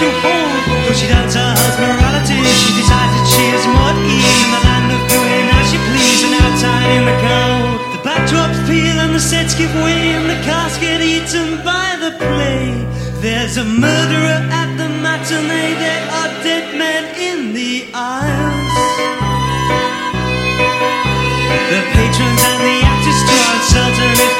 To hold. Though she doubts her husband's morality, she decides that she is more in the land of doing as she please and outside in the cold. The backdrops peel and the sets give way and the cast get eaten by the play. There's a murderer at the matinee, there are dead men in the aisles. The patrons and the actors are uncertain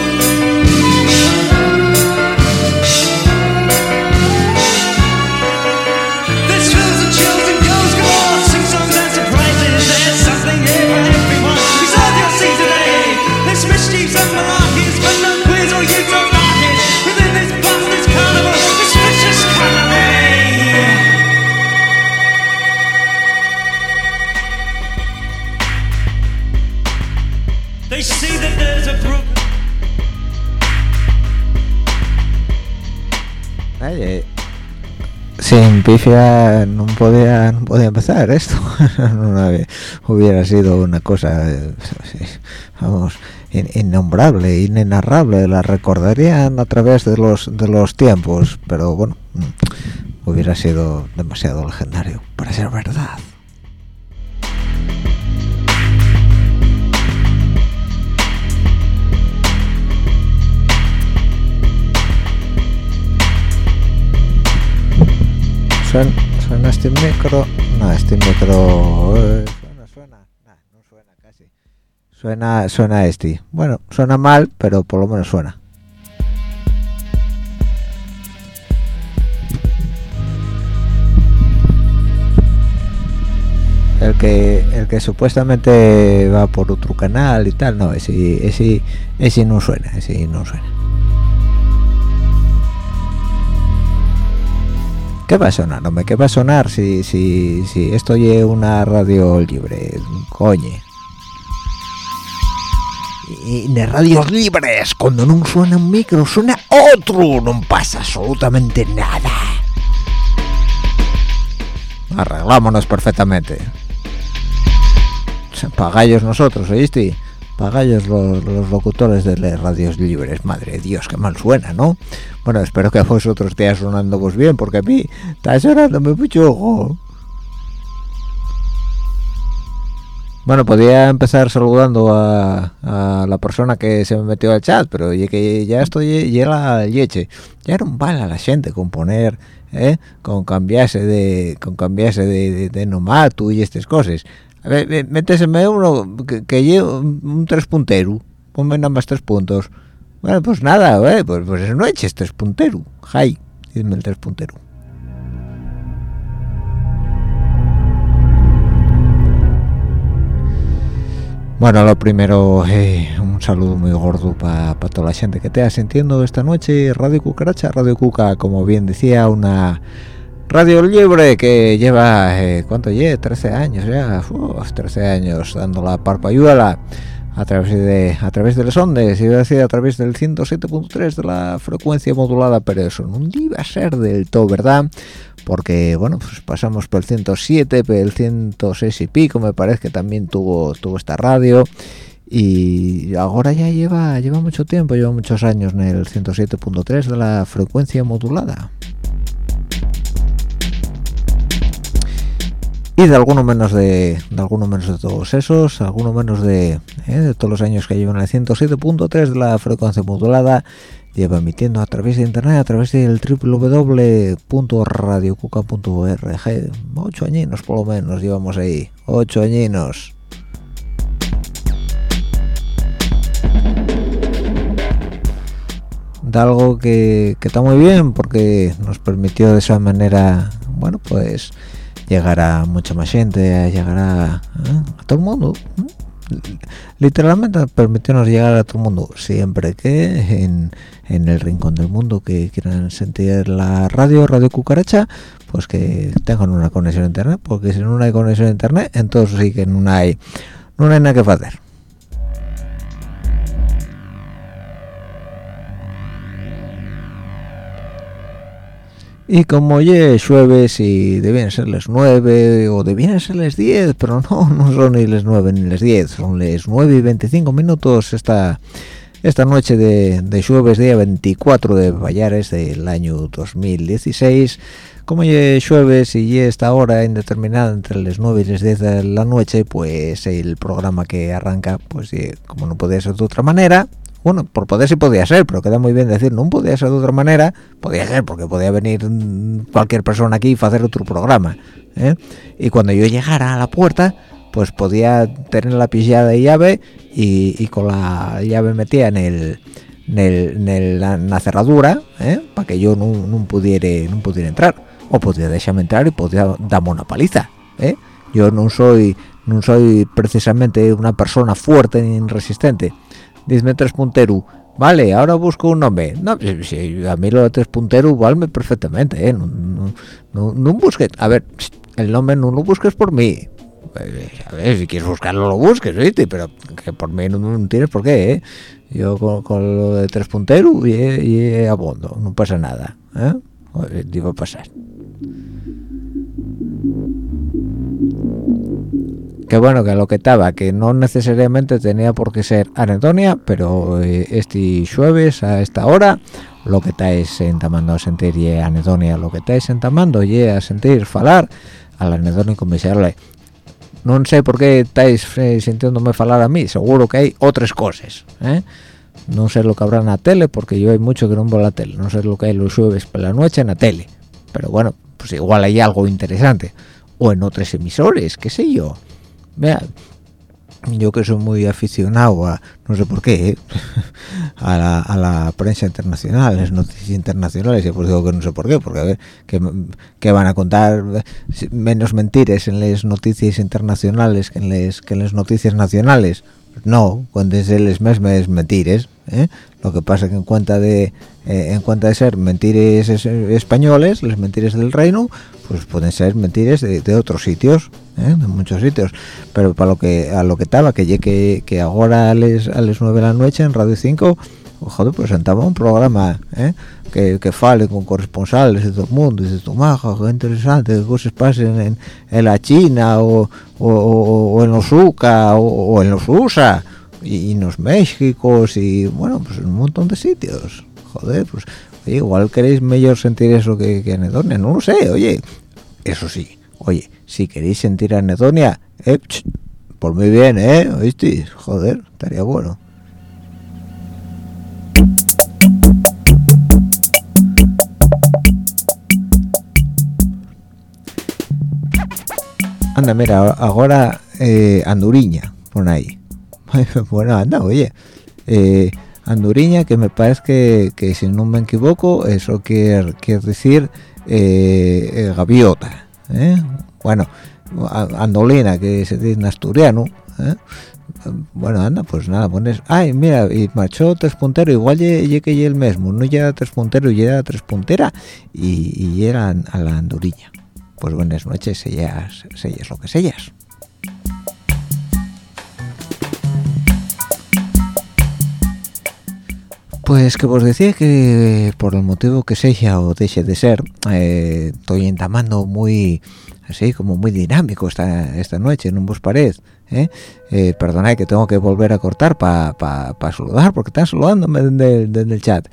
Pifia no podía, no podía empezar esto. No hubiera sido una cosa, eh, vamos, in- innombrable, inenarrable. La recordarían a través de los de los tiempos, pero bueno, hubiera sido demasiado legendario para ser verdad. Suena, suena este micro. No, este micro. eh, suena, suena. Nah, no suena casi. Suena, suena este. Bueno, suena mal, pero por lo menos suena. El que, el que supuestamente va por otro canal y tal, no, ese, ese, ese no suena, ese no suena. ¿Qué va a sonar, hombre? ¿Qué va a sonar si, si, si esto es una radio libre? Coñe. Y de radios libres, cuando no suena un micro, suena otro, no pasa absolutamente nada. Arreglámonos perfectamente. Pagallos nosotros, ¿oíste? Pagallos los, locutores de las radios libres. Madre Dios, qué mal suena, ¿no? Bueno, espero que a vosotros esté sonando vos bien, porque a mí está sonándome mucho ojo. Bueno, podía empezar saludando a, la persona que se me metió al chat, pero ya que ya estoy ya la leche. Ya era un vale a la gente con poner, ¿eh? con cambiarse de con cambiarse de, de, de nomatu y estas cosas. Méteseme uno que, que lleve un tres puntero, ponme nada más tres puntos. Bueno, pues nada, ¿eh? pues, pues no eches tres puntero. Jai, dime el tres puntero. Bueno, lo primero, eh, un saludo muy gordo para pa toda la gente que te ha sintiendo esta noche. Radio Cucaracha, Radio Cuca, como bien decía, una radio libre que lleva, eh, ¿cuánto lleva? 13 años ya, Uf, 13 años dando la parpayuela a través de a través de las ondas, iba a decir a través del 107.3 de la frecuencia modulada, pero eso no iba a ser del todo, ¿verdad? porque bueno pues pasamos por el 107 por el 106 y pico me parece que también tuvo tuvo esta radio y ahora ya lleva lleva mucho tiempo lleva muchos años en el 107.3 de la frecuencia modulada y de alguno menos de, de alguno menos de todos esos alguno menos de, eh, de todos los años que llevan el 107.3 de la frecuencia modulada lleva emitiendo a través de internet, a través del www.radiocuca.org. Ocho añinos por lo menos llevamos ahí, ocho añinos. De algo que, que está muy bien porque nos permitió de esa manera, bueno, pues llegar a mucha más gente, a llegar a, ¿eh? a todo el mundo. ¿eh? literalmente permitirnos llegar a todo el mundo siempre que en, en, el rincón del mundo que quieran sentir la radio radio cucaracha pues que tengan una conexión a internet porque si no hay conexión a internet entonces sí que no hay no hay nada que hacer y como ya llueve si debían ser las 9 o debían ser las 10 pero no, no son ni las 9 ni las 10 son las 9 y 25 minutos esta esta noche de, de jueves día 24 de Bayares del año 2016 como ya jueves y ya esta hora indeterminada entre las 9 y las 10 de la noche pues el programa que arranca pues como no podía ser de otra manera bueno, por poder sí podía ser, pero queda muy bien decir, no podía ser de otra manera, podía ser porque podía venir cualquier persona aquí y hacer otro programa. ¿eh? Y cuando yo llegara a la puerta, pues podía tener la pillada de llave y, con la llave metida en el en, la cerradura, ¿eh? para que yo no, no, pudiera no pudiera entrar, o podía dejarme entrar y podía darme una paliza. ¿eh? Yo no soy no soy precisamente una persona fuerte ni resistente dime tres puntero vale ahora busco un nombre no si, a mí lo de tres puntero igual perfectamente ¿eh? no, no, no, no, busques a ver el nombre no lo busques por mí a ver si quieres buscarlo lo busques pero que por mí no, no tienes por qué ¿eh? yo con, con, lo de tres puntero y, y abondo no pasa nada ¿eh? digo pasar que bueno que lo que estaba que no necesariamente tenía por qué ser anedonia pero eh, este jueves a esta hora lo que estáis entamando a sentir y anedonia lo que estáis entamando y a sentir falar al anedónico miserable no sé por qué estáis eh, sintiéndome falar a mí seguro que hay otras cosas ¿eh? no sé lo que habrá en la tele porque yo hay mucho que no veo la tele. No sé lo que hay los jueves por la noche en la tele. Pero bueno pues igual hay algo interesante. O en otros emisores qué sé yo Vea, yo que soy muy aficionado a, no sé por qué, ¿eh? a, la, a, la, prensa internacional, las noticias internacionales, y pues digo que no sé por qué, porque a ver, que, que van a contar menos mentiras en las noticias internacionales que en las, que en las noticias nacionales. No, cuéntense las mismas mentiras, ¿eh? lo que pasa que en cuenta de eh, en cuenta de ser mentiras españoles, las mentiras del reino, pues pueden ser mentiras de, otros sitios, ¿eh? de muchos sitios pero para lo que a lo que estaba que que, que ahora a las a las 9 de la noche en Radio 5 joder presentaba un programa ¿eh? que, que fale con corresponsales de todo el mundo y dices tú maja qué interesante qué cosas pasen en, en la China o, o, en los UCA o, en los USA y, en los Méxicos y bueno pues en un montón de sitios joder pues oye, igual queréis mejor sentir eso que, que anedonia no lo sé oye eso sí oye si queréis sentir anedonia eh, por muy bien eh oíste joder estaría bueno anda mira ahora eh, Anduriña por ahí. Bueno anda oye. Eh, Anduriña que me parece que, que, si no me equivoco eso quiere, quiere decir eh, gaviota bueno andolina que se dice en asturiano bueno anda pues nada pones ay mira y marchó tres puntero igual llegué el mismo no llega tres puntero y era tres puntera y, y era a la anduriña pues buenas noches sellas sellas lo que sellas Pues que os decía que por el motivo que sea o deje de ser, eh, estoy entamando muy, así como muy dinámico esta, esta noche, ¿no vos parece? ¿Eh? Eh, perdonad que tengo que volver a cortar para pa, saludar, porque están saludándome desde, el chat.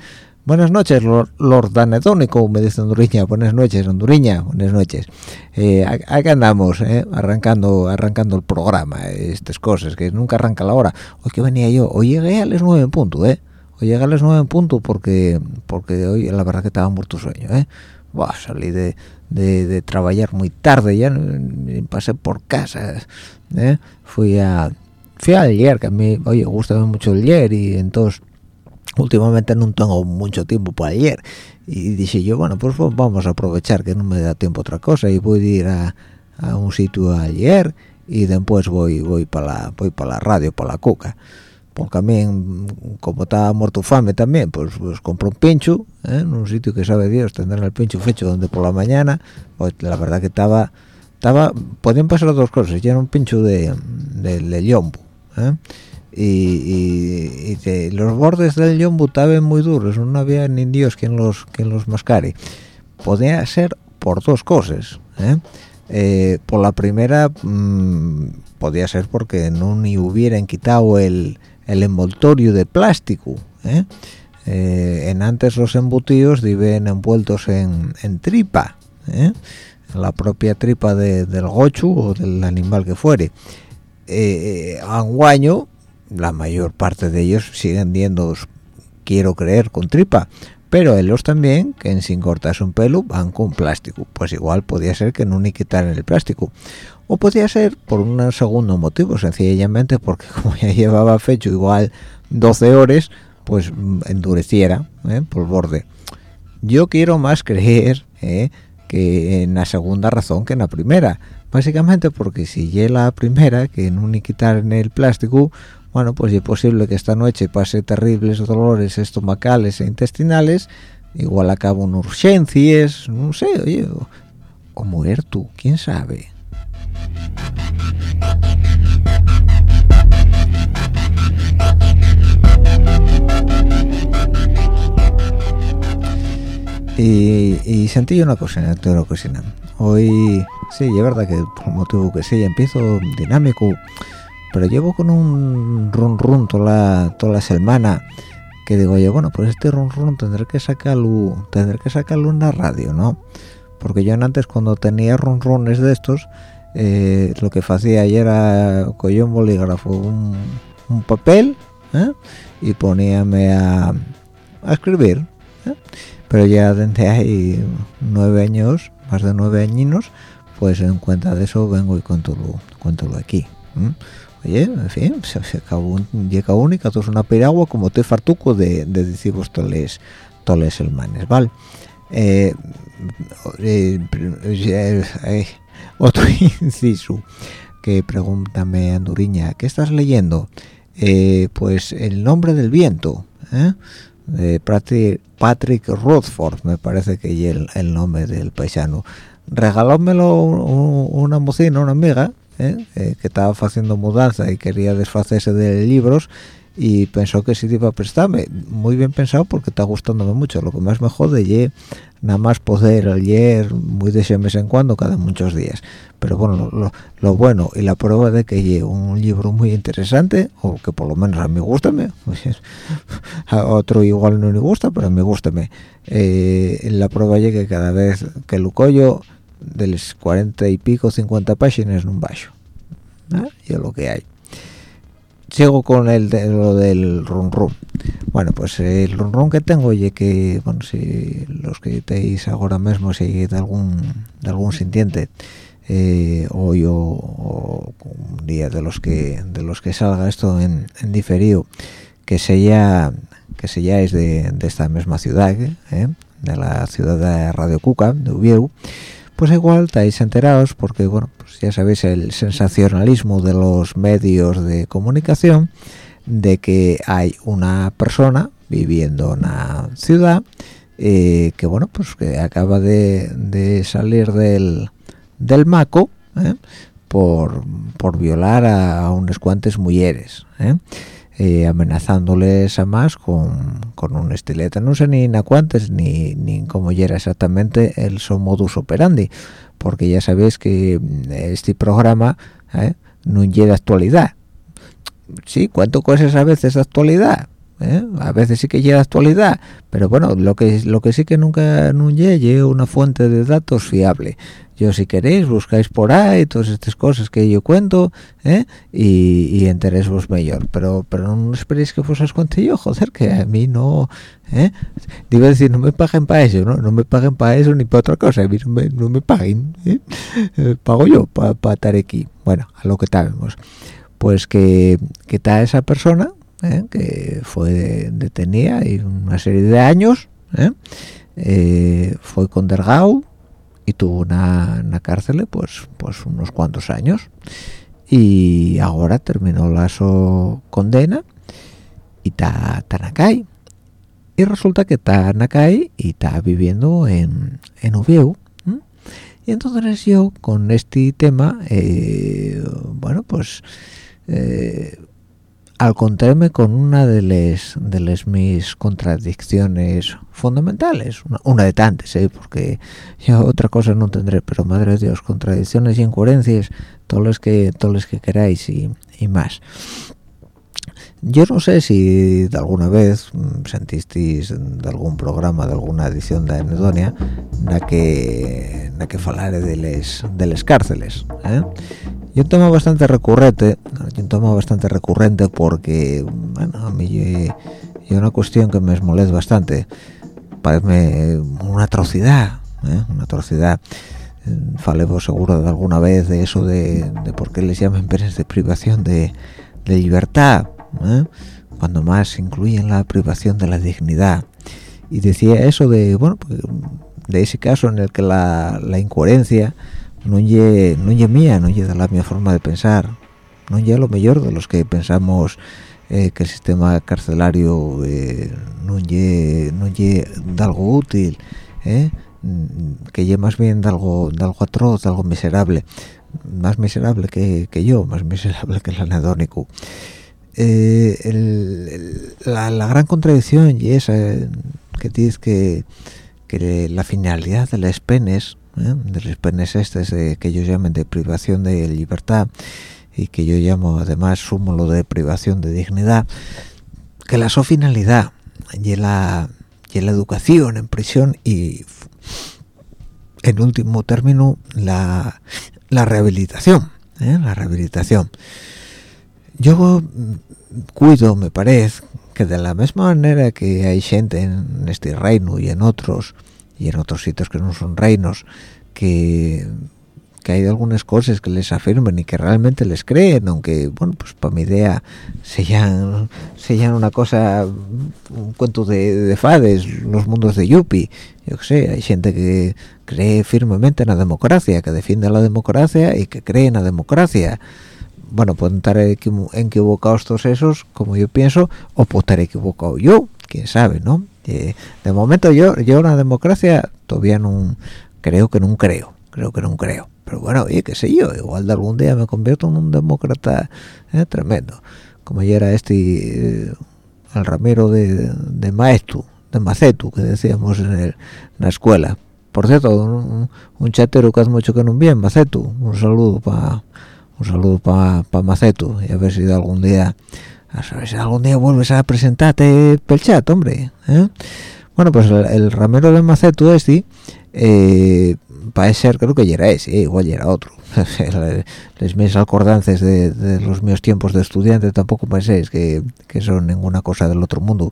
Buenas noches, Lord, Lord Danedónico, me dice Honduriña. Buenas noches, Honduriña. Buenas noches. Eh, acá andamos, eh, arrancando arrancando el programa, estas cosas, que nunca arranca la hora. Hoy que venía yo, hoy llegué a las nueve en punto, ¿eh? o llegué a las nueve en punto porque porque hoy la verdad que estaba muerto sueño ¿eh? salí de, de, trabajar muy tarde ya pasé por casa ¿eh? fui a fui ayer que a mí oye gusta mucho el ayer y entonces últimamente no tengo mucho tiempo para ayer y dije yo bueno pues vamos a aprovechar que no me da tiempo otra cosa y voy a ir a, a un sitio ayer y después voy voy para la voy para la radio para la cuca porque también como estaba muerto fame también pues, pues compro un pincho ¿eh? en un sitio que sabe Dios tendrán el pincho fecho donde por la mañana pues la verdad que estaba estaba podían pasar dos cosas ya era un pincho de, de, yombo ¿eh? Y, los bordes del yombo estaban muy duros no había ni Dios quien los quien los mascare podía ser por dos cosas ¿eh? por la primera mm, podía ser porque no ni hubieran quitado el el envoltorio de plástico ¿eh? Eh, en antes los embutidos viven envueltos en, tripa ¿eh? en la propia tripa del gochu o del animal que fuere a un año la mayor parte de ellos siguen viendo quiero creer con tripa. Pero ellos también que sin cortarse un pelo van con plástico. Pues igual podía ser que no ni quitaran el plástico. O podía ser por un segundo motivo sencillamente porque como ya llevaba fecho igual 12 horas pues endureciera ¿eh? por borde. Yo quiero más creer ¿eh? que en la segunda razón que en la primera. Básicamente porque si llega la primera que no ni quitar en el plástico bueno pues es posible que esta noche pase terribles dolores estomacales e intestinales igual acabo en urgencias no sé oye o muer tú quién sabe. Y, y sentí una cosa en la cocina hoy sí es verdad que por motivo que sea empiezo dinámico pero llevo con un run run toda la, toda la semana que digo oye bueno pues este run run tendré que sacarlo tendré que sacarlo en la radio no porque yo antes cuando tenía run runes de estos eh, lo que hacía ayer era coger un bolígrafo un, papel ¿eh? y poníame a, escribir ¿eh? pero ya desde ahí nueve años más de nueve añinos pues en cuenta de eso vengo y cuéntalo, cuéntalo aquí oye en fin se, acabó llega única es una piragua como te fartuco de, de decir vos toles toles manes vale eh, otro inciso que pregúntame Anduriña ¿qué estás leyendo? Eh, pues El nombre del viento ¿eh? de Patrick, Patrick Rothford me parece que es el, nombre del paisano regalómelo una mocina, una amiga ¿eh? que estaba haciendo mudanza y quería deshacerse de libros y pensó que sí iba a prestarme. Muy bien pensado porque está gustándome mucho. Lo que más me jode es nada más poder leer muy de mes en cuando cada muchos días. Pero bueno lo, bueno y la prueba de que es un libro muy interesante o que por lo menos a mí gusta a otro igual no le gusta pero a mí gusta eh, la prueba es que cada vez que lo collo de los 40 y pico 50 páginas no bajo y es lo que hay sigo con el de, lo del run run bueno pues el run run que tengo y que bueno si los que estéis ahora mismo si de algún de algún sintiente eh, hoy o, un día de los que de los que salga esto en, en diferido que sea que de, de esta misma ciudad ¿eh? de la ciudad de Radio Cuca de Ubieu pues igual estáis enterados porque bueno pues ya sabéis el sensacionalismo de los medios de comunicación de que hay una persona viviendo en una ciudad eh, que bueno pues que acaba de, salir del, del maco ¿eh? por, por violar a, unas cuantas mujeres ¿eh? Eh, amenazándoles a más con, con, un estilete. No sé ni a cuántas ni, ni cómo era exactamente el su modus operandi, porque ya sabéis que mm, este programa eh, no llega actualidad. Sí, cuánto cosas a veces de actualidad. ¿Eh? A veces sí que llega actualidad, pero bueno, lo que lo que sí que nunca no llega una fuente de datos fiable yo si queréis buscáis por ahí todas estas cosas que yo cuento ¿eh? y, y enteréis mejor pero pero no esperéis que os cuente yo joder que a mí no ¿eh? digo decir no me paguen para eso no no me paguen para eso ni para otra cosa a mí no me, no me paguen ¿eh? Eh, pago yo para estar aquí bueno a lo que sabemos pues que que está esa persona ¿eh? que fue detenida y una serie de años fue condenado y tuvo una, una, cárcel pues pues unos cuantos años. Y ahora terminó la su condena y está Tanakay y resulta que está Nakai y está viviendo en, en Ubieu y entonces yo con este tema eh, bueno pues eh, al contarme con una de las de las mis contradicciones fundamentales una, de tantas ¿eh? porque yo otra cosa no tendré pero madre de dios contradicciones y incoherencias todos los que todos los que queráis y, y más yo no sé si de alguna vez sentisteis de algún programa de alguna edición de Anedonia la que la que falaré de les de las cárceles ¿eh? Yo tomo bastante recurrente yo tomo bastante recurrente porque bueno a mí es una cuestión que me molesta bastante parece una atrocidad ¿eh? una atrocidad falemos seguro de alguna vez de eso de, de por qué les llaman penas de privación de, de libertad ¿eh? cuando más incluyen la privación de la dignidad y decía eso de bueno pues, de ese caso en el que la, la incoherencia no es no mía, no es la mi forma de pensar, no es lo mejor de los que pensamos eh, que el sistema carcelario eh, no es no algo útil, eh, que es más bien de algo, de algo atroz, de algo miserable, más miserable que, que yo, más miserable que el anedónico. la, la, gran contradicción y esa que dices que, que la finalidad de las penas ¿eh? de los penes estos que yo llamen de privación de libertad y que yo llamo además súmulo de privación de dignidad que la su finalidad y la, y la educación en prisión y en último término la, la rehabilitación ¿eh? la rehabilitación yo cuido me parece que de la misma manera que hay gente en este reino y en otros y en otros sitios que no son reinos que, que hay algunas cosas que les afirmen y que realmente les creen aunque bueno pues para mi idea sean sean una cosa un cuento de, de fades los mundos de Yuppie yo qué sé hay gente que cree firmemente en la democracia que defiende la democracia y que cree en la democracia bueno, pueden estar equivocados todos esos, como yo pienso, o puedo estar equivocado yo, quién sabe, ¿no? De momento yo yo una democracia todavía no creo que no creo creo que no creo. Pero bueno oye qué sé yo igual de algún día me convierto en un demócrata eh, tremendo. Como ya era este eh, el ramiro de, de Maestu de Macetu que decíamos en, la escuela. Por cierto un, un, chatero que hace mucho que no bien Macetu un saludo para un saludo para pa Macetu y a ver si algún día a ver si algún día vuelves a presentarte pel hombre ¿eh? bueno pues el, ramero de Macetu este eh, parece ser creo que era ese igual ya era otro les mis acordances de, los míos tiempos de estudiante tampoco penséis que, que son ninguna cosa del otro mundo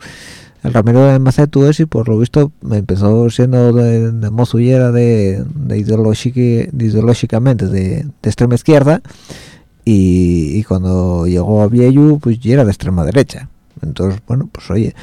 el Ramiro de Macetu ese por lo visto empezó siendo de, de mozullera de, de, ideológicamente de, extrema izquierda y, y, cuando llegó a Vieju pues ya era de extrema derecha entonces bueno pues oye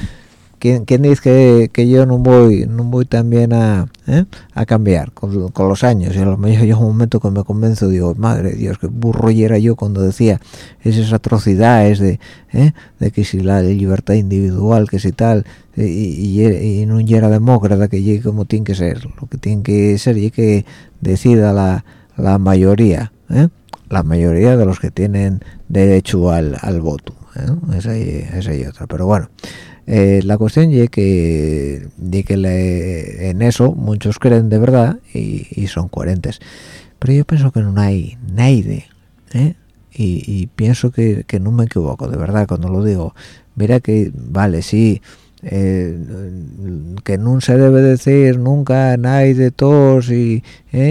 ¿Quién, dice que, yo no voy no voy también a, ¿eh? a cambiar con, los años? Y a lo mejor llega un momento que me convenzo, digo, madre Dios, qué burro era yo cuando decía esas atrocidades de, ¿eh? de que si la libertad individual, que si tal, y, y, no era demócrata, que llegue como tiene que ser. Lo que tiene que ser y que decida la, la mayoría, ¿eh? La mayoría de los que tienen derecho al, al voto. Esa, y, esa y otra. Pero bueno. Eh, la cuestión es que, que en eso muchos creen de verdad y, son coherentes. Pero yo pienso que no hay nadie, ¿eh? y, pienso que, no me equivoco, de verdad, cuando lo digo. Mira que, vale, sí, eh, que no se debe decir nunca nadie de todos y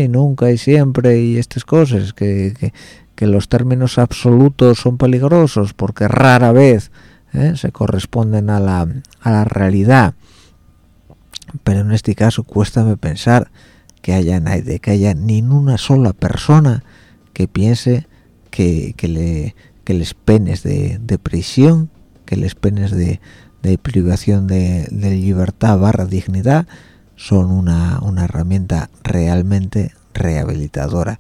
nunca y siempre y estas cosas, que, que los términos absolutos son peligrosos porque rara vez ¿eh? se corresponden a la, a la realidad pero en este caso cuesta pensar que haya nadie, que haya ni una sola persona que piense que, que, le, que les penes de, de prisión, que les penes de, de privación de, de, libertad barra dignidad son una, una herramienta realmente rehabilitadora.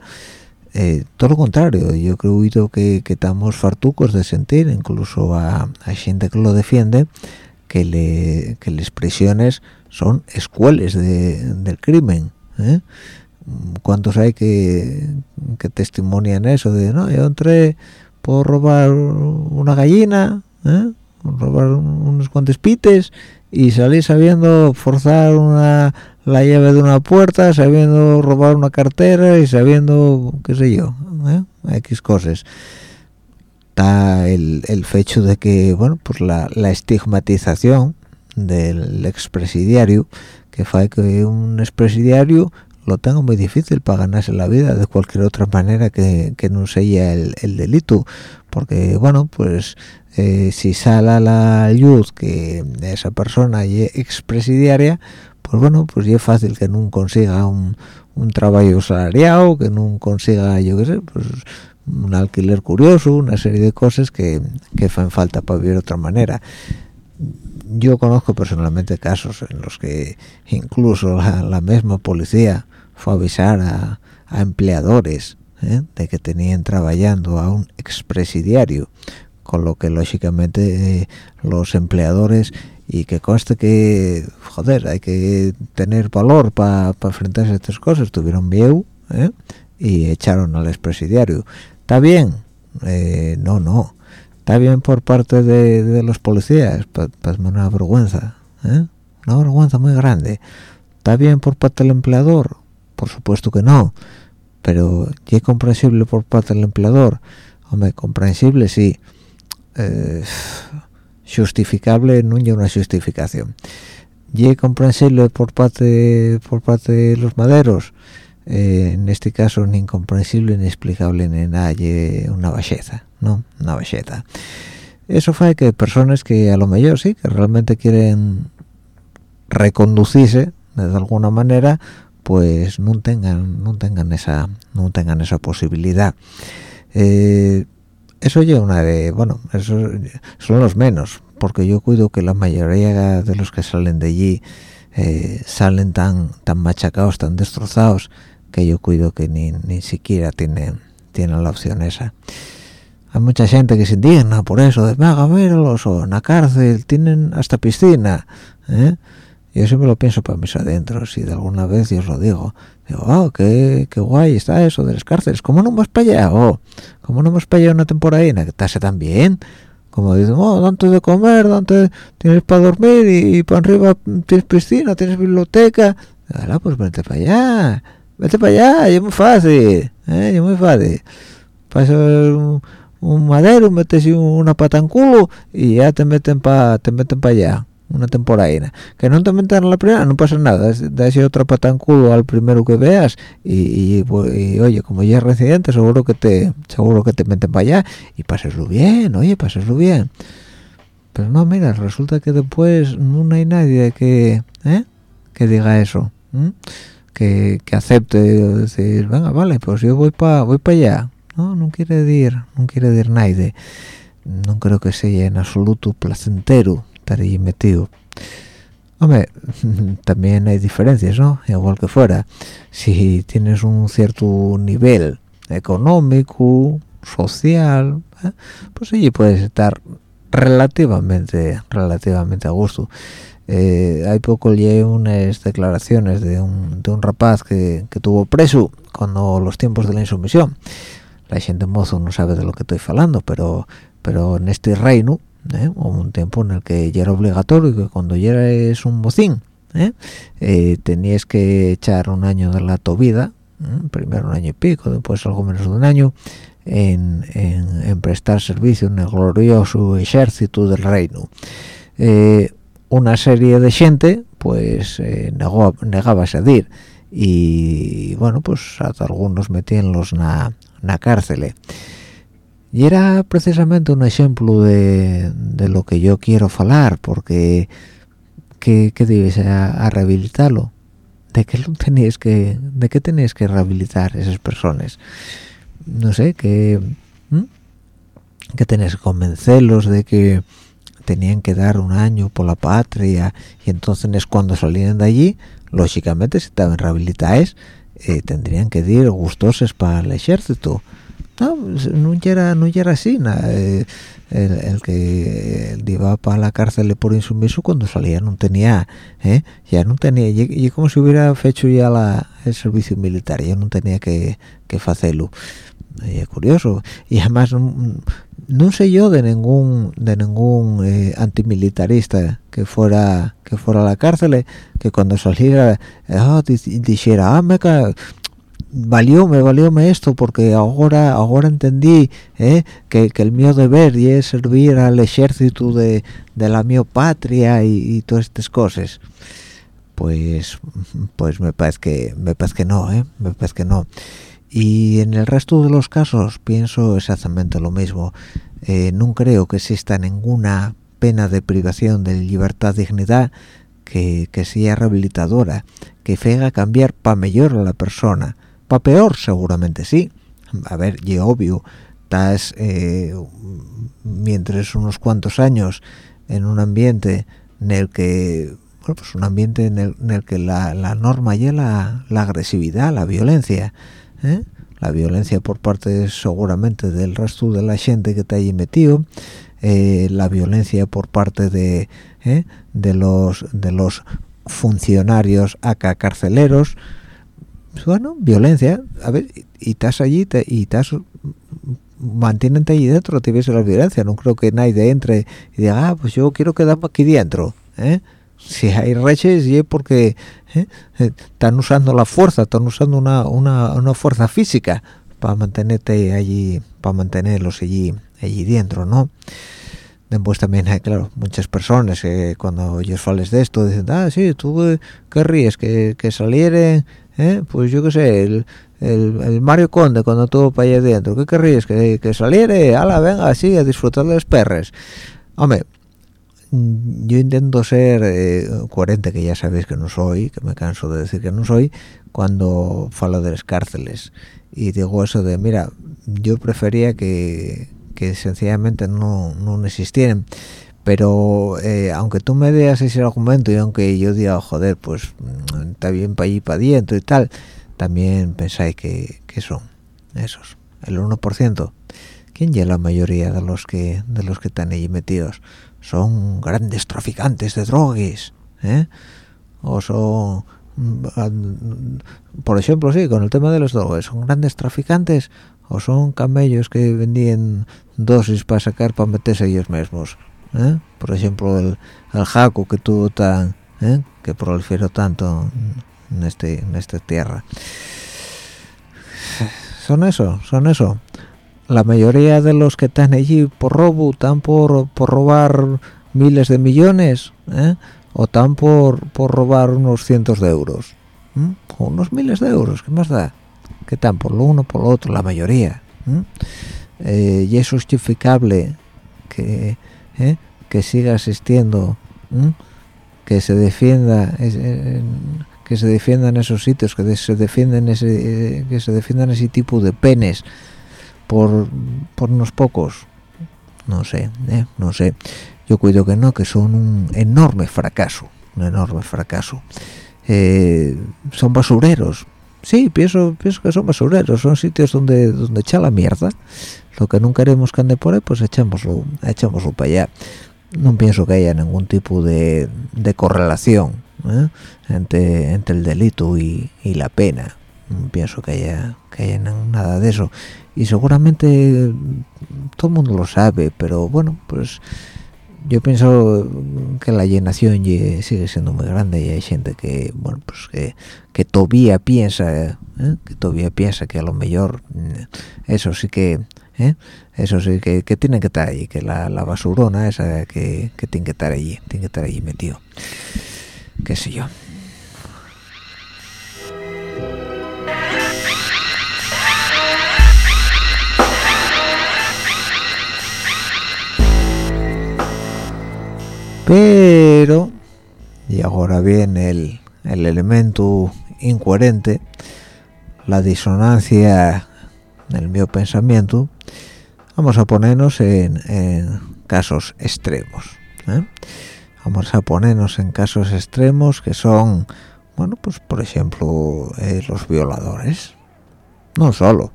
Eh, todo lo contrario yo creo que, que estamos fartucos de sentir incluso a, gente que lo defiende que le que las prisiones son escuelas del crimen ¿eh? cuántos hay que, que testimonian eso de no yo entré por robar una gallina ¿eh? Robar unos cuantos pites y salí sabiendo forzar una la llave de una puerta, sabiendo robar una cartera y sabiendo, qué sé yo, ¿eh? X cosas. Está el, el fecho de que, bueno, pues la, la estigmatización del expresidiario, que fue que un expresidiario lo tenga muy difícil para ganarse la vida de cualquier otra manera que, que no sea el, el, delito. Porque bueno pues eh, si sale a la luz que esa persona es expresidiaria pues bueno pues es fácil que no consiga un, un trabajo salariado que no consiga yo qué sé pues un alquiler curioso una serie de cosas que, que falta para vivir de otra manera yo conozco personalmente casos en los que incluso la, misma policía fue a avisar a, empleadores ¿eh? de que tenían trabajando a un expresidiario con lo que lógicamente eh, los empleadores y que conste que joder hay que tener valor para enfrentarse a estas cosas tuvieron miedo ¿eh? y echaron al expresidiario está bien no no está bien por parte de, los policías pues una vergüenza ¿eh? una vergüenza muy grande. Está bien por parte del empleador por supuesto que no pero ¿qué es comprensible por parte del empleador hombre comprensible sí. Eh, justificable no hay una justificación. Y comprensible por parte por parte de los maderos eh, en este caso ni incomprensible ni explicable ni nada una bajeza no una eso fue que personas que a lo mejor sí que realmente quieren reconducirse de alguna manera pues no tengan no tengan esa no tengan esa posibilidad. Eh, eso ya una de bueno eso son los menos porque yo cuido que la mayoría de los que salen de allí eh, salen tan tan machacados tan destrozados que yo cuido que ni, ni siquiera tienen tienen la opción esa. Hay mucha gente que se indigna por eso de mega los o en la cárcel tienen hasta piscina ¿eh? yo siempre lo pienso para mis adentros si de alguna vez yo os lo digo. Digo oh qué, qué guay está eso de las cárceles. Cómo no hemos para allá cómo no hemos para allá una temporada que estás tan bien como dicen oh antes de comer antes tienes para dormir y, para arriba tienes piscina tienes biblioteca ahora pues vete para allá vete para allá es muy fácil ¿eh? es muy fácil. Pasa un, un madero metes una pata en culo y ya te meten para te meten para allá una temporada que no te metan la primera no pasa nada. Ese otra pata en culo al primero que veas y, oye como ya es residente seguro que te seguro que te meten para allá y paseslo bien oye paseslo bien. Pero no mira resulta que después no hay nadie que ¿eh? que diga eso que, que, acepte decir venga vale pues yo voy para voy para allá no no quiere decir no quiere decir nadie. No creo que sea en absoluto placentero estar ahí metido. Hombre también hay diferencias no igual que fuera. Si tienes un cierto nivel económico social ¿eh? pues allí puedes estar relativamente relativamente a gusto eh, hay poco leí unas declaraciones de un, de un rapaz que, que, tuvo preso cuando los tiempos de la insumisión la gente mozo no sabe de lo que estoy hablando pero pero en este reino ¿eh? un tiempo en el que ya era obligatorio que cuando ya eres un bocín ¿eh? eh, tenías que echar un año de la tu vida primero un año y pico después algo menos de un año en, prestar servicio en el glorioso ejército del reino una serie de gente pues negó, negaba a salir y bueno pues hasta algunos metían los na, na cárcel y era precisamente un ejemplo de, lo que yo quiero hablar porque ¿qué, qué a, rehabilitarlo? ¿De qué lo tenéis que, de qué tenéis que rehabilitar esas personas? No sé, que, que tenéis que convencerlos de que tenían que dar un año por la patria y entonces cuando salían de allí, lógicamente si estaban rehabilitados, eh, tendrían que ir gustosos para el ejército no, no era no era así eh, el, que iba para la cárcel por insumiso cuando salía no tenía ¿eh? ya no tenía y, como si hubiera hecho ya la, el servicio militar ya no tenía que, que hacerlo es curioso y además no, sé yo de ningún de ningún eh, antimilitarista que fuera que fuera a la cárcel que cuando saliera oh, dijera ah me valióme, valióme esto porque ahora ahora entendí ¿eh? que, el mío deber y es servir al ejército de, la mi patria y, todas estas cosas pues pues me parece que me parece que no ¿eh? me parece que no y en el resto de los casos pienso exactamente lo mismo. Eh, no creo que exista ninguna pena de privación de libertad dignidad que, sea rehabilitadora que haga cambiar para mejor a la persona. Para peor seguramente sí. A ver y obvio estás eh, mientras unos cuantos años en un ambiente en el que bueno, pues un ambiente en el, que la, norma y la, la, agresividad la violencia ¿eh? la violencia por parte seguramente del resto de la gente que está allí metido eh, la violencia por parte de de los de los funcionarios acá carceleros bueno, violencia, a ver, y estás allí y estás mantienen allí dentro, te ves la violencia, no creo que nadie entre y diga, ah, pues yo quiero quedarme aquí dentro, ¿eh? Si hay reches y es porque ¿eh? están usando la fuerza, están usando una, una, una fuerza física para mantenerte allí, para mantenerlos allí, allí dentro, ¿no? Después también hay, claro, muchas personas que cuando ellos fales de esto dicen, ah, sí, tú querrías que, que salieren ¿eh? pues yo qué sé el, el, Mario Conde cuando tuvo para allá adentro ¿qué querrías? que, que saliera ala venga así a disfrutar de los perres hombre yo intento ser eh, coherente que ya sabéis que no soy que me canso de decir que no soy cuando falo de las cárceles. Y digo eso de mira yo prefería que, que sencillamente no, no existieran. Pero eh, aunque tú me veas ese argumento y aunque yo diga joder pues mm, está bien para allí para adentro y tal también pensáis que, que son esos el 1% quién ya la mayoría de los que de los que están allí metidos son grandes traficantes de drogas ¿eh? o son mm, por ejemplo sí con el tema de los drogas son grandes traficantes o son camellos que vendían dosis para sacar para meterse ellos mismos ¿eh? por ejemplo el, jaco que tuvo tan ¿eh? que proliferó tanto en este en esta tierra son eso son eso la mayoría de los que están allí por robo están por, por robar miles de millones ¿eh? o tan por, por robar unos cientos de euros o unos miles de euros qué más da que tan por lo uno por lo otro la mayoría eh, y es justificable que ¿eh? que siga existiendo que se defienda que se defiendan esos sitios que se defienden ese que se defiendan ese tipo de penes por por unos pocos. No sé ¿eh? no sé. Yo cuido que no que son un enorme fracaso un enorme fracaso. Eh, son basureros. Sí pienso pienso que son basureros. Son sitios donde donde echa la mierda. Lo que no queremos que ande por ahí pues echámoslo echámoslo para allá. No pienso que haya ningún tipo de, de correlación ¿eh? entre, entre el delito y, y, la pena. No pienso que haya que haya nada de eso y seguramente todo el mundo lo sabe pero bueno pues yo pienso que la llenación sigue siendo muy grande y hay gente que bueno pues que, todavía piensa ¿eh? que todavía piensa que a lo mejor mm, eso sí que ¿eh? eso sí que, tiene que estar allí que la, la basurona esa que, que, tiene que estar allí tiene que estar allí metido qué sé yo pero y ahora viene el, el elemento incoherente la disonancia el mío pensamiento vamos a ponernos en, casos extremos ¿eh? vamos a ponernos en casos extremos que son bueno pues por ejemplo eh, los violadores no solo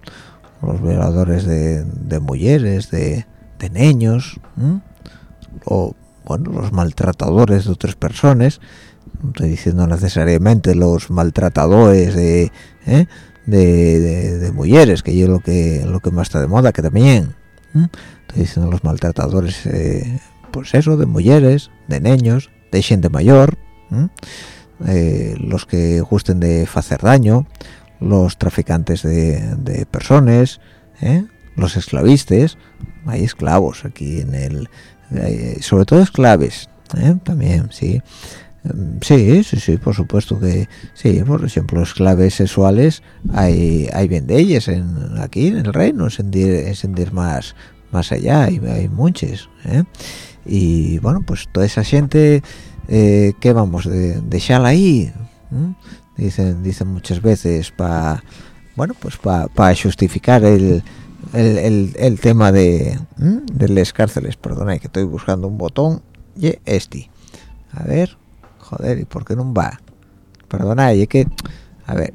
los violadores de, mujeres de, niños o bueno los maltratadores de otras personas no estoy diciendo necesariamente los maltratadores de ¿eh? de, mujeres que yo lo que lo que más está de moda que también estoy diciendo los maltratadores eh, pues eso de mujeres de niños de gente mayor eh, los que gusten de hacer daño los traficantes de, personas ¿eh? los esclavistas hay esclavos aquí en el sobre todo esclaves también sí Sí, sí, sí, por supuesto que sí. Por ejemplo, esclaves sexuales hay hay bien de ellas en, aquí en el reino, en sentir, más más allá, hay, hay. ¿eh? Y bueno, pues toda esa gente eh, que vamos de dejarla ahí, dicen dicen muchas veces para bueno pues para justificar el, el, el, tema de, de las cárceles. Perdona, que estoy buscando un botón y este. A ver joder, ¿y por qué no va? Perdona, y que, a ver,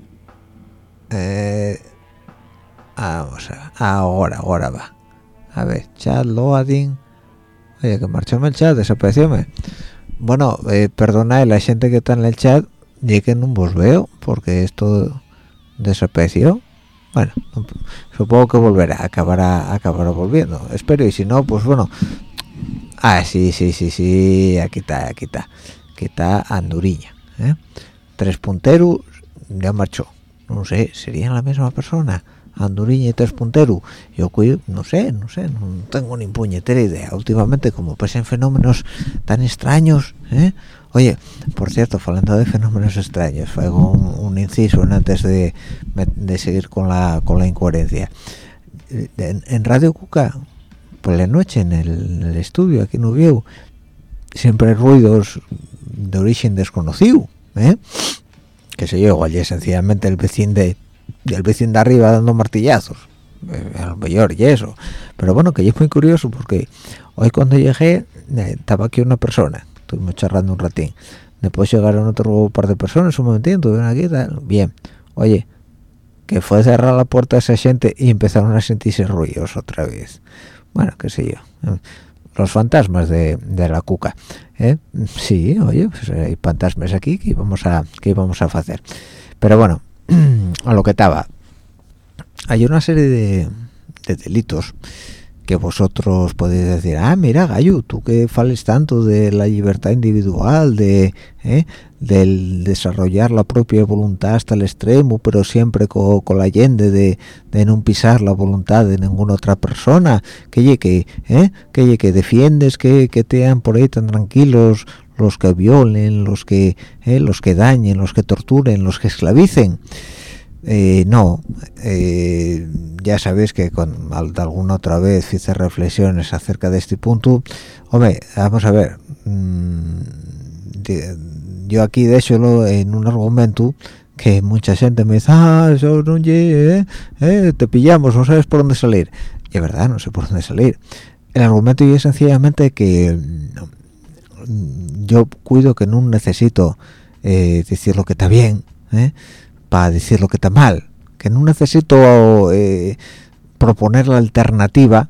eh, vamos ahora, ahora va. A ver, chat loading. Oye, que marchóme el chat, desaparecióme. Bueno, eh, perdona, la gente que está en el chat, y que no vos veo, porque esto desapareció. Bueno, supongo que volverá, acabará, acabará volviendo. Espero, y si no, pues bueno. Ah, sí, sí, sí, sí, aquí está, aquí está que está Anduriña ¿eh? tres punteros ya marchó no sé serían la misma persona Anduriña y tres punteros yo no sé no sé no tengo ni puñetera idea últimamente como pasan fenómenos tan extraños ¿eh? Oye por cierto hablando de fenómenos extraños fue un, inciso antes de, de, seguir con la con la incoherencia. En, Radio Cuca por la noche en el, estudio aquí en Ubieu siempre ruidos de origen desconocido ¿eh? que se yo allí sencillamente el vecino de el vecino de arriba dando martillazos eh, a lo mejor y eso. Pero bueno que yo es muy curioso porque hoy cuando llegué eh, estaba aquí una persona estuvimos charlando un ratín. Después llegaron otro par de personas un momentito aquí bien. Oye que fue a cerrar la puerta a esa gente y empezaron a sentirse ruidos otra vez. Bueno qué sé yo. Los fantasmas de, de la cuca ¿eh? sí oye pues hay fantasmas aquí que íbamos a que íbamos a hacer pero bueno a lo que estaba. Hay una serie de, de delitos que vosotros podéis decir ah mira gallo tú que fales tanto de la libertad individual de ¿eh? del desarrollar la propia voluntad hasta el extremo pero siempre con, la yende de, de, no pisar la voluntad de ninguna otra persona que que ¿eh? que que defiendes que, que te por ahí tan tranquilos los que violen los que ¿eh? los que dañen los que torturen los que esclavicen eh, no, eh, ya sabéis que con alguna otra vez hice reflexiones acerca de este punto. Hombre, vamos a ver. Mm, yo aquí de hecho en un argumento que mucha gente me dice, ah, eso no eh, eh, te pillamos, no sabes por dónde salir. Y es verdad, no sé por dónde salir. El argumento es sencillamente que mm, yo cuido que no necesito decir lo que está bien, ¿eh? Para decir lo que está mal, que no necesito eh, proponer la alternativa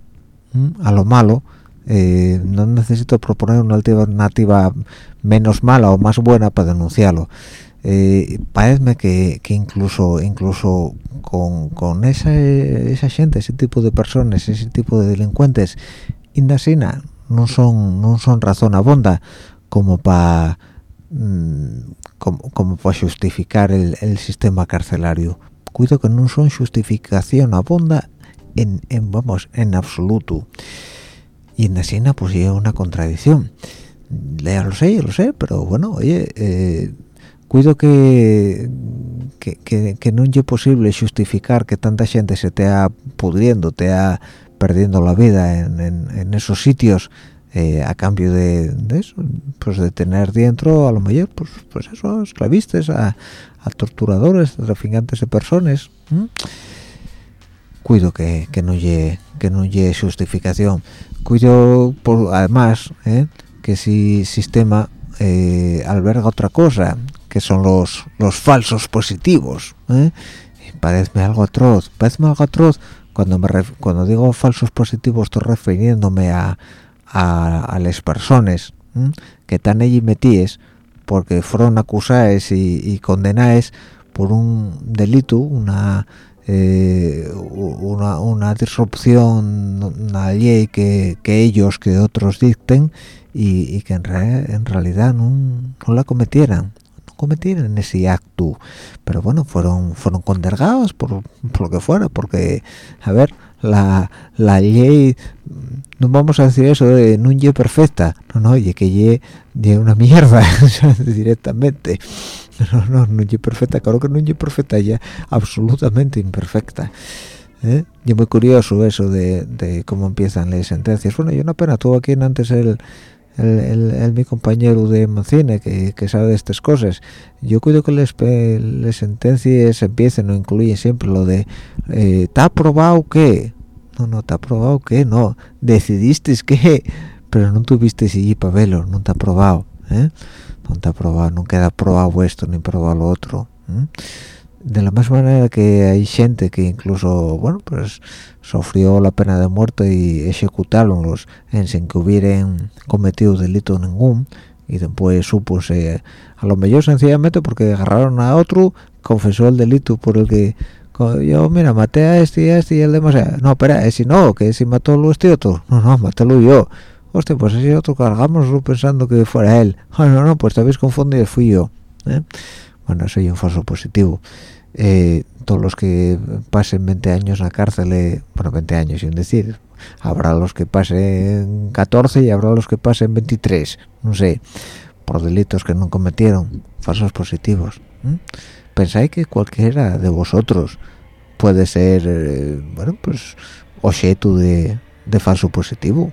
a lo malo, eh, no necesito proponer una alternativa menos mala o más buena para denunciarlo. Eh, parece que, incluso incluso con, con esa, esa gente, ese tipo de personas, ese tipo de delincuentes, indasina, no son no son razón abonda como para mm, como, para justificar el, sistema carcelario. Cuido que no son justificación abonda en, en, vamos, en absoluto. Y en Asina pues es una contradicción. Ya lo sé, yo lo sé, pero bueno, oye, eh, cuido que que, no es posible justificar que tanta gente se te ha pudriendo, te ha perdiendo la vida en, en esos sitios eh, a cambio de, eso, pues de tener dentro a lo mejor, pues, pues eso, esclavistas, a, torturadores, a traficantes de personas. Cuido que, no llegue que no llegue justificación. Cuido, por, además, eh, que si sistema eh, alberga otra cosa, que son los falsos positivos. Parece algo atroz, parece algo atroz cuando me cuando digo falsos positivos estoy refiriéndome a a, las personas que están allí metidas porque fueron acusadas y, y condenadas por un delito, una eh, una, una, disrupción, una ley que, que, ellos, que otros dicten y, que en, en realidad no, no, la cometieran, no ese acto, pero bueno, fueron fueron condenados por, por lo que fuera, porque, a ver, la, la ley no vamos a decir eso de no ye perfecta no no oye que ye de una mierda directamente. No no no ye perfecta claro que no ye perfecta ya absolutamente imperfecta ¿eh? y muy curioso eso de, cómo empiezan las sentencias. Bueno yo una pena tuvo aquí antes el el, mi compañero de Mancine que, que, sabe de estas cosas. Yo cuido que las, sentencias empiecen o incluyen siempre lo de eh, ¿está aprobado qué? No, no, está aprobado que no, decidiste que, pero no tuviste allí para verlo, no te ha aprobado, ¿eh? no te ha aprobado, no queda aprobado esto ni aprobado lo otro. De la misma manera que hay gente que incluso, bueno, pues sufrió la pena de muerte y ejecutaron los en sin que hubieran cometido delito ningún y después supo a lo mejor sencillamente porque agarraron a otro confesó el delito por el que yo mira maté a este y a este y el demás no espera ese no que si mató lo este otro no no matélo yo hostia pues ese otro cargamos pensando que fuera él ah, no no pues te habéis confundido fui yo ¿eh? bueno soy un falso positivo. Eh, todos los que pasen 20 años en la cárcel eh, bueno 20 años sin decir habrá los que pasen 14 y habrá los que pasen 23 no sé por delitos que no cometieron falsos positivos pensáis que cualquiera de vosotros puede ser eh, bueno pues objeto de, de, falso positivo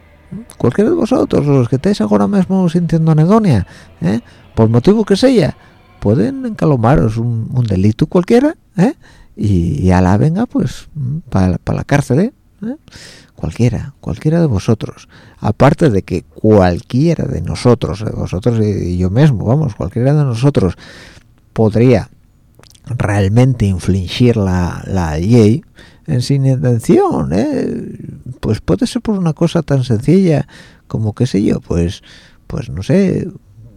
cualquiera de vosotros los que estáis ahora mismo sintiendo anedonia ¿eh? por motivo que sea pueden encalomaros un, delito cualquiera ¿eh? y, a la venga pues para la cárcel ¿eh? cualquiera cualquiera de vosotros aparte de que cualquiera de nosotros de vosotros y yo mismo vamos cualquiera de nosotros podría realmente infligir la, la ley en sin intención ¿eh? pues puede ser por una cosa tan sencilla como qué sé yo pues pues no sé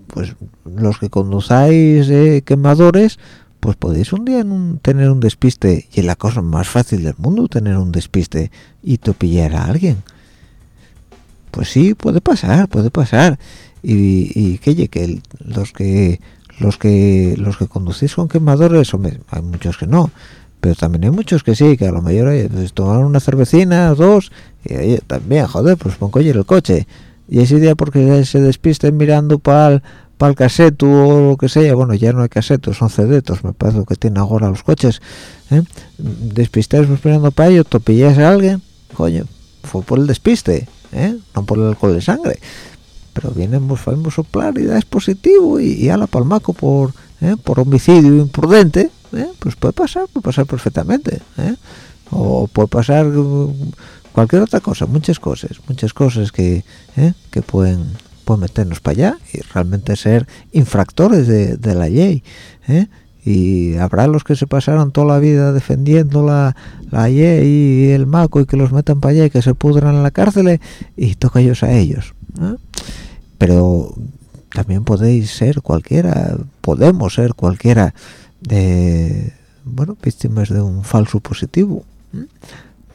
pues los que conduzáis eh, quemadores pues podéis un día tener un despiste y es la cosa más fácil del mundo tener un despiste y pillar a alguien pues sí puede pasar puede pasar y, y que que los que los que los que conducís con quemadores hombre, hay muchos que no pero también hay muchos que sí que a lo mejor pues, tomar una cervecina dos y también joder pues pongo el coche y ese día porque se despisten mirando para el caseto o lo que sea bueno ya no hay casetos son cedetos me parece que tienen ahora los coches ¿eh? despistáis esperando para ello topilláis a alguien coño fue por el despiste ¿eh? no por el alcohol de sangre pero vienen pues a soplar y es positivo y, a la palmaco por ¿eh? por homicidio imprudente ¿eh? pues puede pasar puede pasar perfectamente ¿eh? o puede pasar cualquier otra cosa muchas cosas muchas cosas que que pueden pueden meternos para allá y realmente ser infractores de, de la ley y habrá los que se pasaron toda la vida defendiendo la, la ley y el maco y que los metan para allá y que se pudran en la cárcel y toca ellos a ellos pero también podéis ser cualquiera podemos ser cualquiera de bueno víctimas de un falso positivo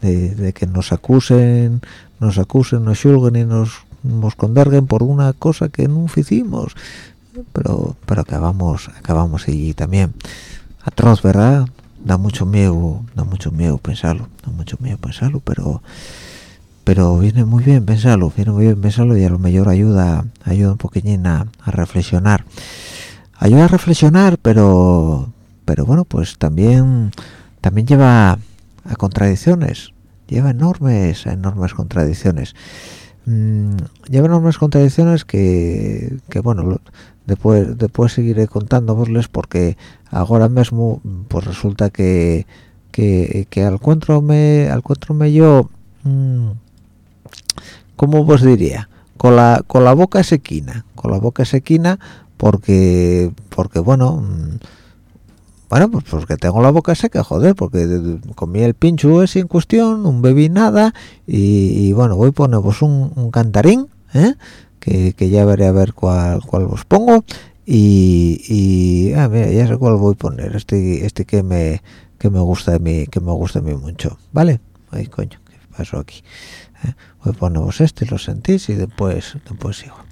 de, que nos acusen nos acusen nos juzguen y nos nos conderguen por una cosa que no hicimos pero pero acabamos acabamos allí también. Atroz verdad da mucho miedo da mucho miedo pensarlo da mucho miedo pensarlo pero pero viene muy bien pensarlo viene muy bien pensarlo y a lo mejor ayuda ayuda un poquillín a, reflexionar. Ayuda a reflexionar pero pero bueno pues también también lleva a contradicciones lleva enormes enormes contradicciones. Mm, lleva enormes contradicciones que, que bueno después después seguiré contándoles porque ahora mismo pues resulta que que, que al encuentrome al encuentrome yo mmm, ¿cómo vos diría? Con la, con la boca sequina, con la boca sequina porque, porque bueno, mm, bueno, pues porque tengo la boca seca, joder, porque comí el pincho ese en cuestión, no bebí nada y, bueno, voy a poneros un, cantarín, ¿eh? que, ya veré a ver cuál, cuál os pongo y, y ah, mira, ya sé cuál voy a poner, este, este que me que me gusta de mí, que me gusta a mí mucho, ¿vale? Ay, coño, ¿qué pasó aquí? ¿Eh? Pues ponemos este, lo sentís y después, después sigo.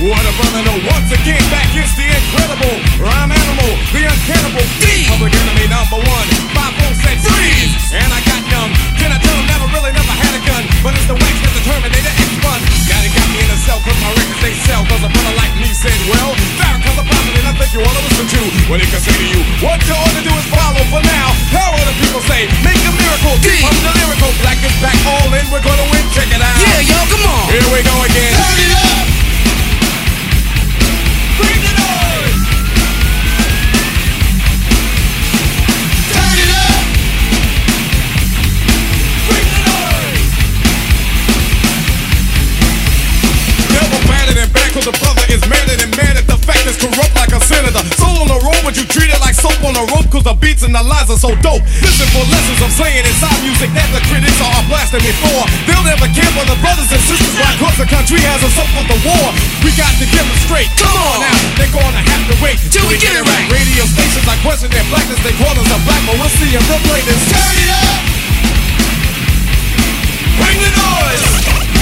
You go? Death row? What a brother, no. Oh, once again, back is the incredible rhyme animal, the uncannibal D. Public enemy number one, five, four, six, freeze. And I got numb. Can I tell him never really never had a gun? But it's the wax that the Terminator X1. Gotta got me in a cell, cause my records they sell. Cause a brother like me said, well, Farrakhan's a prophet and I think you wanna listen to. What he can say to you, what you ought to do is follow for now. How other people say, make a miracle. D. I'm the lyrical, black is back, all in, we're gonna win, check it out. Yeah, yo, come on. Here we go again. Turn it up. The brother is mad and mad at the fact it's corrupt like a senator. Soul on the road, but you treat it like soap on a rope cause the beats and the lines are so dope. Listen for lessons I'm saying inside music that the critics are blasting me for. They'll never care for the brothers and sisters why cause the country has us up with the war. We got to give them straight. Come on now, they're gonna have to wait till we get it right. Radio stations I question their blackness, they call us a black, but we'll see if they'll play this. Turn it up! Bring the noise!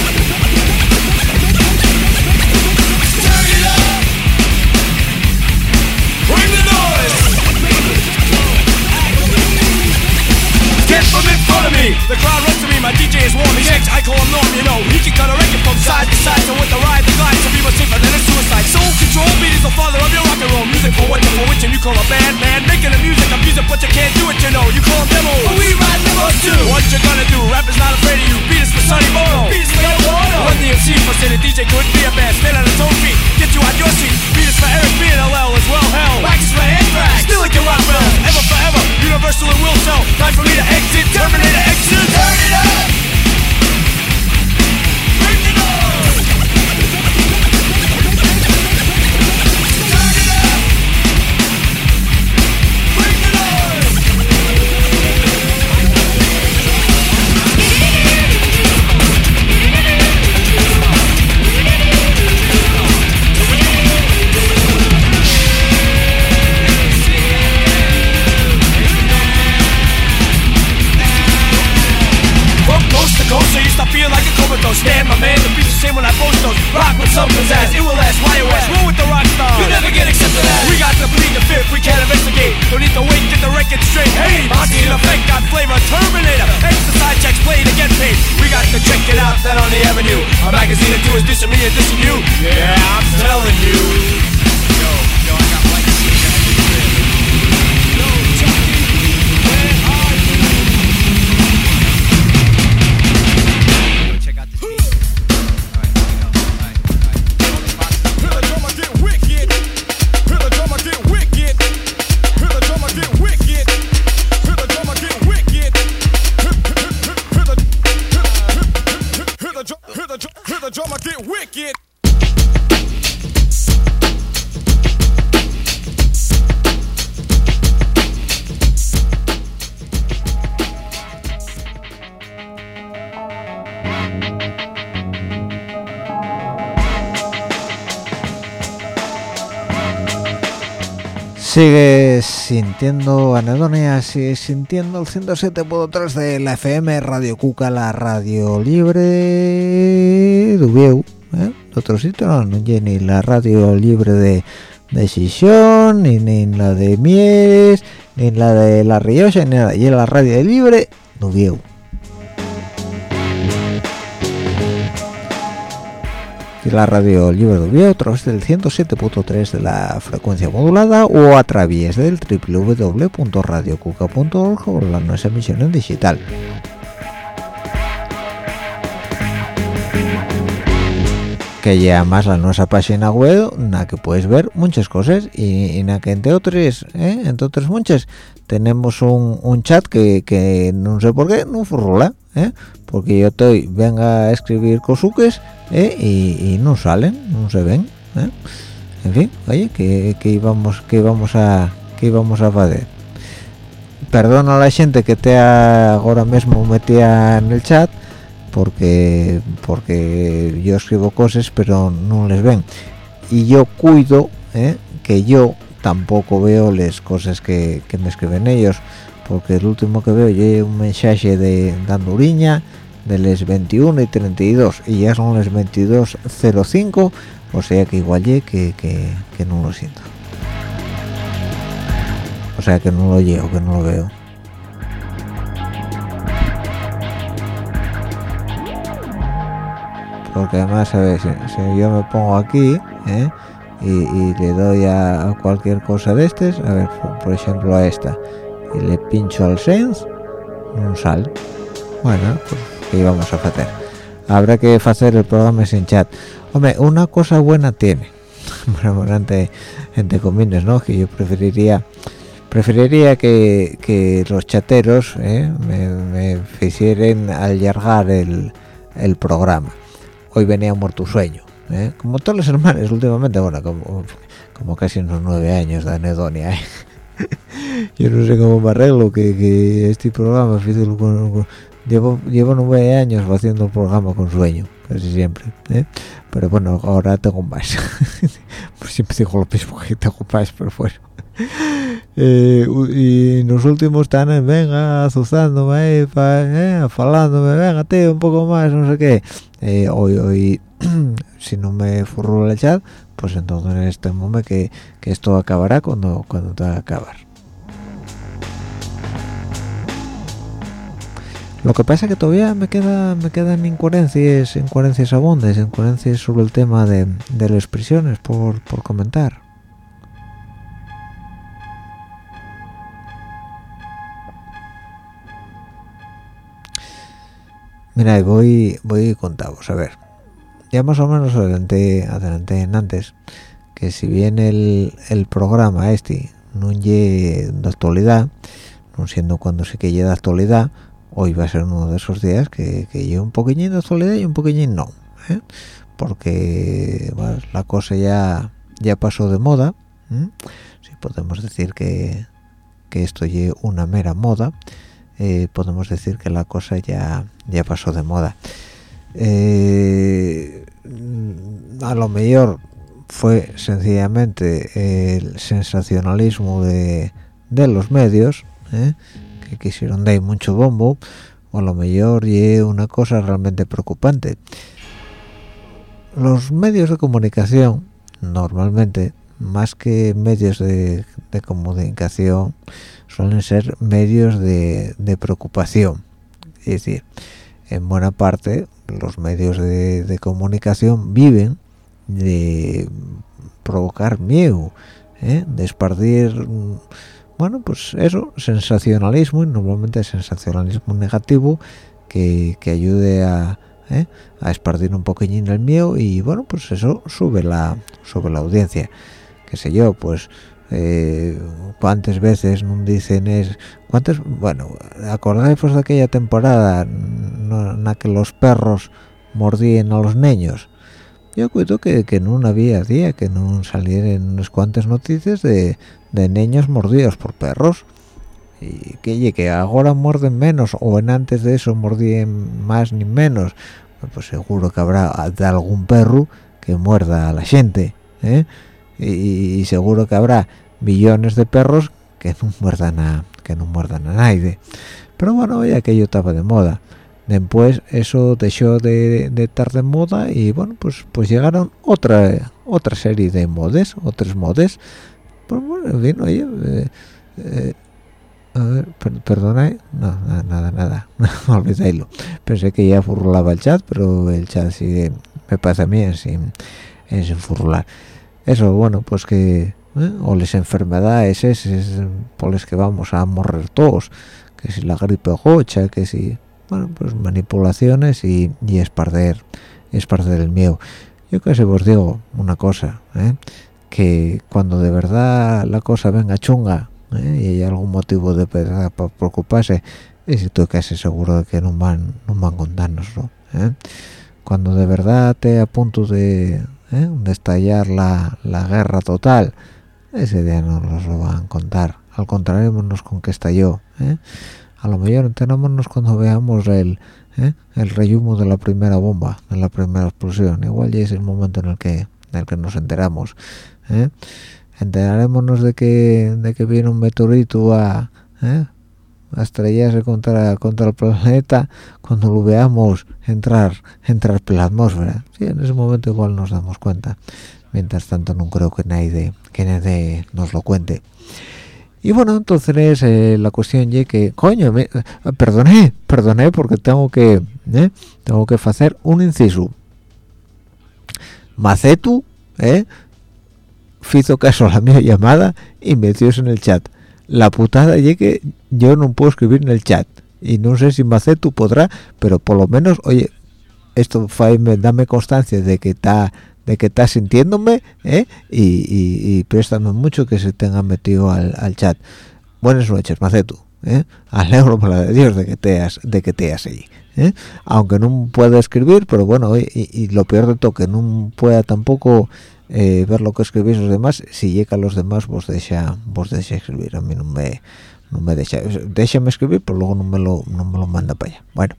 From in front of me. The crowd runs to me, my DJ is warm. He checks, I call him Norm, you know. He can cut a record from side to side. So with the ride, the glide, to be much safer than a suicide. Soul control, beat is the father of your rock and roll music. For what you for which you call a band, man. Making the music, I'm music, but you can't do it, you know. You call them demos. But we ride demos too. What you gonna do? Rap is not afraid of you. Beat us for Sonny Bono. Beat us for Bono. Run the MC for say the DJ couldn't be is dissing me and dissing you. Yeah, I'm telling you. Sigues sintiendo anedonia, sigues sintiendo el 107.3 de la FM Radio Cuca, la radio libre de ¿eh? otro sitio no, no ni la radio libre de Decisión, ni, ni la de Mies, ni la de La Rioja, ni nada, y la radio libre de. Y la radio Libre de Oviedo a través del 107.3 de la frecuencia modulada o a través del www.radiocuca.org o la nuestra emisión en digital. Que ya más la nuestra página web en la que puedes ver muchas cosas y en la que entre otras ¿eh? entre otras muchas tenemos un, un chat que, que, no sé por qué no furrola ¿eh? porque yo estoy venga a escribir cosuques ¿eh? y, no salen no se ven ¿eh? en fin oye que, que íbamos que íbamos a que íbamos a hacer perdona a la gente que te ahora mismo metía en el chat porque porque yo escribo cosas pero no les ven. Y yo cuido ¿eh? que yo tampoco veo las cosas que, que, me escriben ellos porque el último que veo es un mensaje de Danduriña de las 21 y 32 y ya son las 22.05 o sea que igual que, que, que no lo siento. O sea que no lo llevo que no lo veo porque además ¿sabes? Si, si, yo me pongo aquí ¿eh? y, le doy a, cualquier cosa de estas a ver por, ejemplo a esta y le pincho al sense no sale bueno pues que íbamos a hacer habrá que hacer el programa sin chat hombre una cosa buena tiene entre, entre comines no que yo preferiría preferiría que, que los chateros ¿eh? me, me hicieran alargar el, el programa hoy venía muerto sueño ¿eh? como todos los hermanos últimamente bueno como, como casi unos nueve años de anedonia ¿eh? yo no sé cómo me arreglo que, que este programa con, llevo llevo nueve años haciendo el programa con sueño casi siempre ¿eh? pero bueno ahora tengo más pues siempre digo lo mismo que tengo más pero bueno eh, y los últimos están en venga azuzándome ahí pa, eh, falándome venga tío un poco más no sé qué. Eh, hoy hoy si no me furro el chat pues entonces en este que, que esto acabará cuando cuando te va a acabar. Lo que pasa es que todavía me queda me quedan incoherencias incoherencias abundes incoherencias sobre el tema de, las prisiones por comentar Mira, voy voy contados, a ver. Ya más o menos adelante, adelante en antes, que si bien el, el programa este no es de actualidad, no siendo cuando sí que llega de actualidad, hoy va a ser uno de esos días que, que un poquillín de actualidad y un poquillín no, ¿eh? porque la cosa ya ya pasó de moda, si podemos decir que, que esto es una mera moda, eh, podemos decir que la cosa ya ya pasó de moda eh, a lo mejor fue sencillamente el sensacionalismo de, de los medios ¿eh? que quisieron dar mucho bombo o a lo mejor y una cosa realmente preocupante los medios de comunicación normalmente más que medios de, comunicación suelen ser medios de, de, preocupación es decir en buena parte los medios de, de comunicación viven de provocar miedo ¿eh? de esparcir bueno pues eso sensacionalismo y normalmente sensacionalismo negativo que, que ayude a ¿eh? a esparcir un poquillín el miedo y bueno pues eso sube la sube la audiencia qué sé yo pues eh, cuántas veces no dicen es cuántas bueno acordáis de aquella temporada en la que los perros mordían a los niños yo cuento que, que no había día que no salieran unas cuantas noticias de, de niños mordidos por perros. Y que, que ahora muerden menos o en antes de eso mordían más ni menos. Pues seguro que habrá algún perro que muerda a la gente ¿eh? Y, seguro que habrá millones de perros que no muerdan a que no muerdan a nadie pero bueno ya que yo estaba de moda después eso dejó de, estar de moda y bueno pues pues llegaron otra otra serie de modes otros modes pues bueno bien oye eh, eh, a ver, perdona, no, nada, nada, no olvidéislo. Pensé que ya furlaba el chat, pero el chat sigue, me pasa a mí en sin, sin furlar. Eso, bueno, pues que, ¿eh? o las enfermedades esas por las que vamos a morrer todos, que si la gripe gocha, que si, bueno, pues manipulaciones y, y es perder, es perder el miedo. Yo se os digo una cosa, ¿eh? que cuando de verdad la cosa venga chunga, ¿eh? y hay algún motivo de para preocuparse tú casi seguro de que no van no van a contárnoslo ¿eh? cuando de verdad te a punto de, ¿eh? estallar la, la, guerra total. Ese día no nos lo van a contar. Al contrario nos con que estalló a lo mejor enterémonos cuando veamos el el reyumo de la primera bomba de la primera explosión. Igual ya es el momento en el que en el que nos enteramos enterarémonos de que de que viene un meteorito a, ¿eh? a estrellarse contra contra el planeta cuando lo veamos entrar entrar por la atmósfera en ese momento igual nos damos cuenta mientras tanto no creo que nadie que nadie nos lo cuente y bueno entonces eh, la cuestión es que coño me, perdoné perdoné porque tengo que ¿eh? tengo que hacer un inciso macetu eh hizo caso a la mi llamada y metióse en el chat. La putada es que yo no puedo escribir en el chat. Y no sé si tú podrá, pero por lo menos, oye, esto me dame constancia de que está de que está sintiéndome ¿eh? y, y, préstame mucho que se tenga metido al, chat. Buenas noches, Macetu. ¿eh? Alegro por la de Dios de que te has, de que te has allí. ¿eh? Aunque no pueda escribir, pero bueno, y, y, lo peor de todo, que no pueda tampoco eh, ver lo que escribís los demás si llega a los demás vos deja vos deja escribir. A mí no me no me deja. Déjame escribir pero luego no me lo no me lo manda para allá. Bueno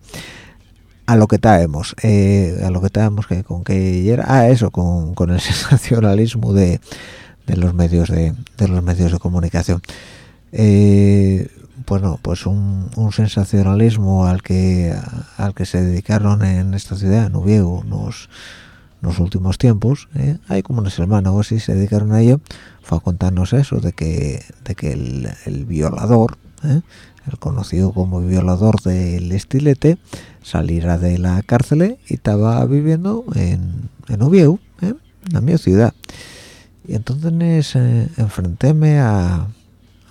a lo que estábamos eh, a lo que estábamos que con que era. Ah eso con, con el sensacionalismo de, de los medios de, de, los medios de comunicación. Eh, bueno pues un, un, sensacionalismo al que al que se dedicaron en esta ciudad en Oviedo unos los últimos tiempos ¿eh? hay como una semana o así se dedicaron a ello fue a contarnos eso de que de que el, violador ¿eh? el conocido como violador del estilete saliera de la cárcel y estaba viviendo en, en Oviedo ¿eh? en mi ciudad y entonces enfrentéme a,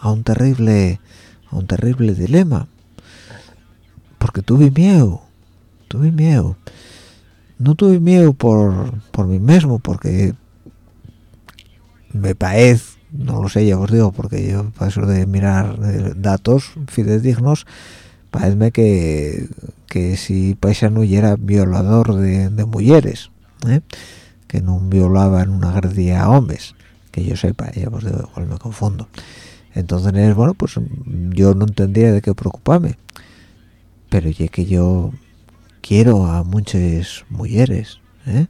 a un terrible a un terrible dilema porque tuve miedo tuve miedo no tuve miedo por, por mí mismo porque me parece no lo sé ya os digo porque yo paso de mirar datos fidedignos parece que que si paisano era violador de, mujeres ¿eh? que no violaba en una agredía a hombres que yo sepa ya os digo igual me confundo entonces bueno pues yo no entendía de qué preocuparme pero ya que yo quiero a muchas mujeres ¿eh?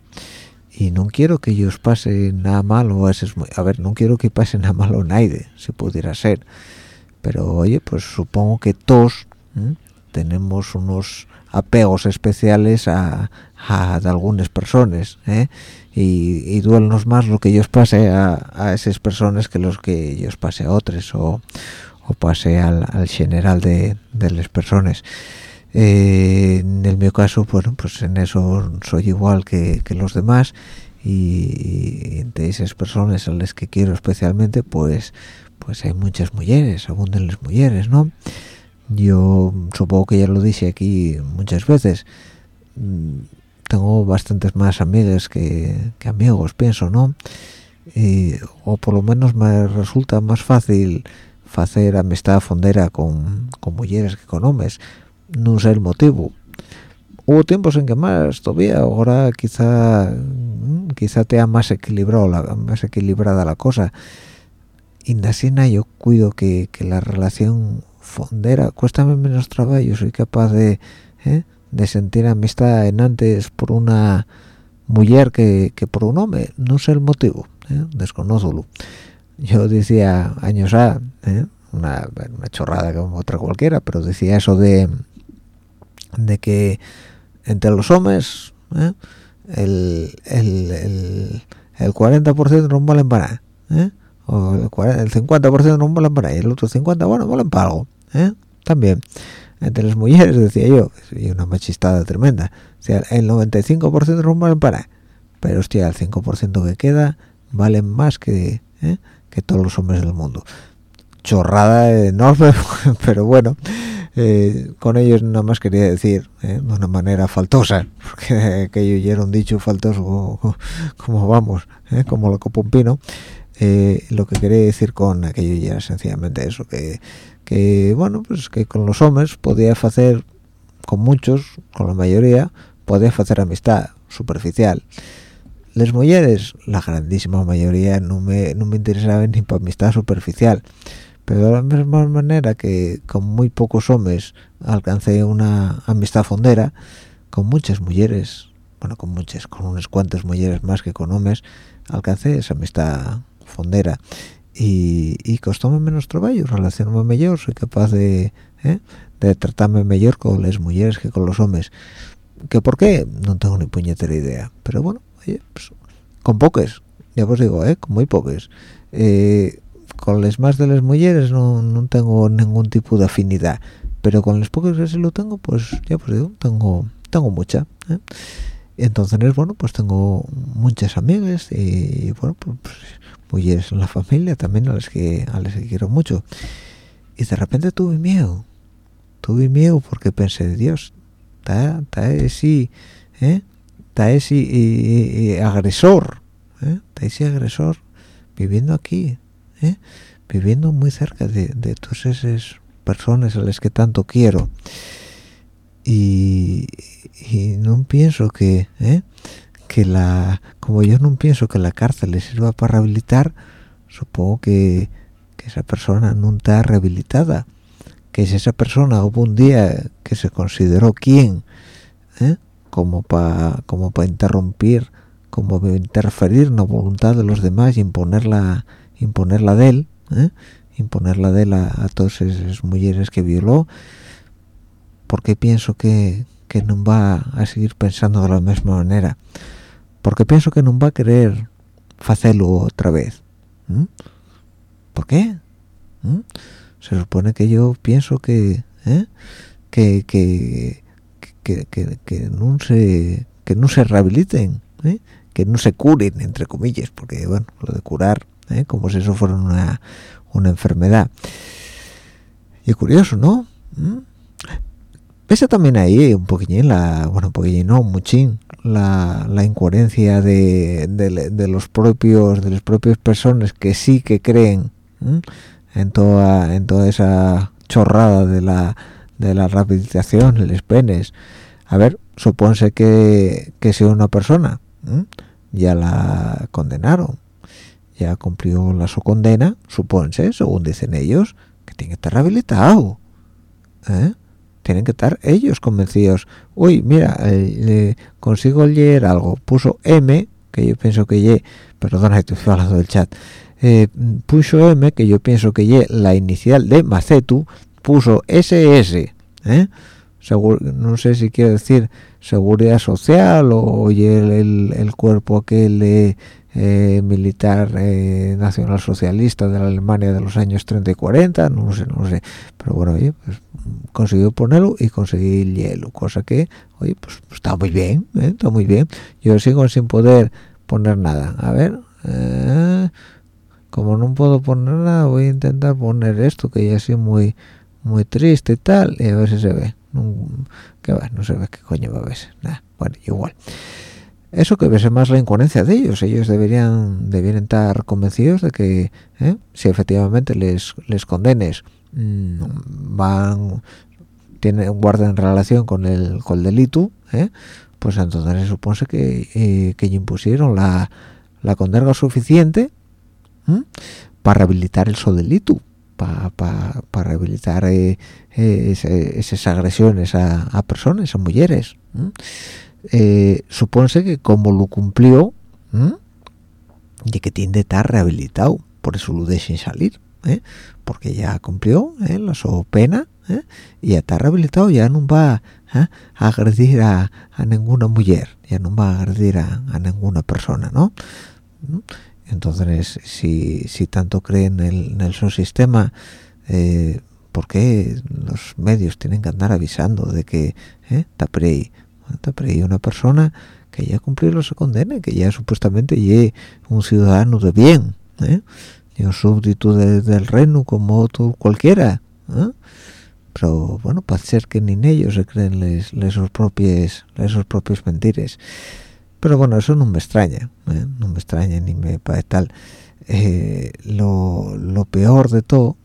y no quiero que ellos pasen nada malo a esas a ver no quiero que pasen nada malo nadie si pudiera ser pero oye pues supongo que todos tenemos unos apegos especiales a, a, algunas personas ¿eh? y, y duelnos más lo que ellos pase a, a, esas personas que los que ellos pase a otros o, o pase al, al general de, de las personas eh, en el mi caso bueno pues en eso soy igual que, los demás y, entre esas personas a las que quiero especialmente pues pues hay muchas mujeres abundan las mujeres no yo supongo que ya lo dije aquí muchas veces mm, tengo bastantes más amigas que, amigos pienso no o por lo menos me resulta más fácil hacer amistad fondera con, con mujeres que con hombres no sé el motivo hubo tiempos en que más todavía ahora quizá mm, quizá te ha más equilibrado la, más equilibrada la cosa y Nasina yo cuido que, la relación fondera cuesta menos trabajo soy capaz de ¿eh? de sentir amistad en antes por una mujer que, por un hombre no sé el motivo ¿eh? desconozco yo decía años a ¿eh? una, una, chorrada como otra cualquiera pero decía eso de de que entre los hombres ¿eh? el, el, el, el 40% no valen para ¿eh? el, 40, el 50% no valen para y el otro 50% bueno valen para algo ¿eh? también entre las mujeres decía yo y una machistada tremenda el 95% no valen para pero el 5% que queda valen más que ¿eh? que todos los hombres del mundo chorrada enorme pero bueno eh, con ellos nada más quería decir eh, de una manera faltosa porque aquello ya era un dicho faltoso como, vamos eh, como lo copo un pino. Eh, lo que quería decir con aquello ya sencillamente eso que, que bueno pues que con los hombres podía hacer con muchos con la mayoría podía hacer amistad superficial. Las mujeres la grandísima mayoría no me, no me interesaban ni para amistad superficial pero de la misma manera que con muy pocos hombres alcancé una amistad fondera con muchas mujeres bueno con muchas con unas cuantas mujeres más que con hombres alcancé esa amistad fondera. Y, y costóme menos trabajo relacionarme mejor soy capaz de ¿eh? de tratarme mejor con las mujeres que con los hombres. Que por qué no tengo ni puñetera idea. Pero bueno oye, pues, con pocas ya os digo eh con muy pocas. Eh, con las más de las mujeres no, no, tengo ningún tipo de afinidad pero con las pocas que sí lo tengo pues ya pues digo tengo tengo mucha ¿eh? entonces bueno pues tengo muchas amigas y bueno pues, pues, mujeres en la familia también a las que a las que quiero mucho y de repente tuve miedo tuve miedo porque pensé Dios está está ese ¿eh? está ese y, agresor ¿eh? está ese agresor viviendo aquí ¿eh? viviendo muy cerca de, todas esas personas a las que tanto quiero y, no pienso que ¿eh? que la como yo no pienso que la cárcel le sirva para rehabilitar supongo que, esa persona no está rehabilitada que si esa persona hubo un día que se consideró quién ¿eh? como para como interrumpir como interferir en la voluntad de los demás y imponerla imponerla de él ¿eh? imponerla de él a, todas esas mujeres que violó porque pienso que, que no va a seguir pensando de la misma manera porque pienso que no va a querer hacerlo otra vez. ¿por qué? Se supone que yo pienso que ¿eh? que, que, que, que, que no se que no se rehabiliten ¿eh? que no se curen entre comillas porque bueno lo de curar ¿eh? como si eso fuera una, una enfermedad y curioso ¿no? ¿Mm? pese también ahí un poquillín la bueno un poquillín no muchín la, la incoherencia de, de, los propios de las propias personas que sí que creen en toda en toda esa chorrada de la de la rehabilitación los penes a ver supónse que que sea una persona ya la condenaron ya cumplió la su condena supónse según dicen ellos que tiene que estar rehabilitado ¿eh? tienen que estar ellos convencidos uy mira eh, consigo leer algo puso M que yo pienso que ye perdona estoy hablando del chat eh, puso M que yo pienso que ye la inicial de Macetu puso SS ¿eh? No sé si quiere decir seguridad social o el, el, cuerpo aquel de eh, militar eh, nacional socialista de la Alemania de los años 30 y 40 no sé no sé. Pero bueno oye pues consiguió ponerlo y conseguir hielo cosa que oye pues, pues está muy bien ¿eh? está muy bien. Yo sigo sin poder poner nada. A ver eh, como no puedo poner nada voy a intentar poner esto que ya soy muy muy triste y tal y a ver si se ve. No, que va, no se ve qué coño va a verse nada bueno igual eso que ves más la incoherencia de ellos ellos deberían deberían estar convencidos de que ¿eh? si efectivamente les les condenes mmm, van tienen guardan relación con el con el delito ¿eh? pues entonces se supone que eh, que impusieron la la condena suficiente para rehabilitar el delito para pa, pa rehabilitar eh, esas agresiones a, a, personas a mujeres eh, que como lo cumplió ¿eh? y que tiene que estar rehabilitado por eso lo dejen salir ¿eh? porque ya cumplió ¿eh? la su pena ¿eh? y ya está rehabilitado ya no va a agredir a, ninguna mujer ya no va a agredir a, ninguna persona no entonces si, si tanto creen en el, su sistema ¿por qué los medios tienen que andar avisando de que está por ahí por ahí una persona que ya cumplió su condena que ya supuestamente es un ciudadano de bien y un súbdito del reino como otro cualquiera ¿eh? pero bueno puede ser que ni ellos se creen les, les sus propios esos propios mentiras pero bueno eso no me extraña ¿eh? no me extraña ni me parece tal eh, lo, lo, peor de todo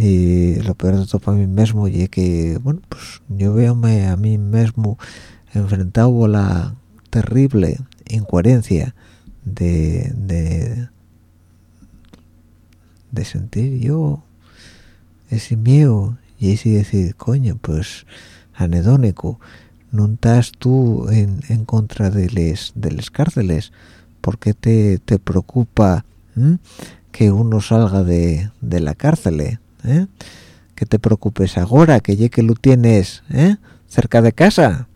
y lo peor de todo para mí mismo y que bueno pues yo veo a mí mismo enfrentado a la terrible incoherencia de, de sentir yo ese miedo y ese decir coño pues anedónico no estás tú en, en contra de les de cárceles porque te, te preocupa que uno salga de, de la cárcel ¿eh? que te preocupes ahora que ya que lo tienes ¿eh? cerca de casa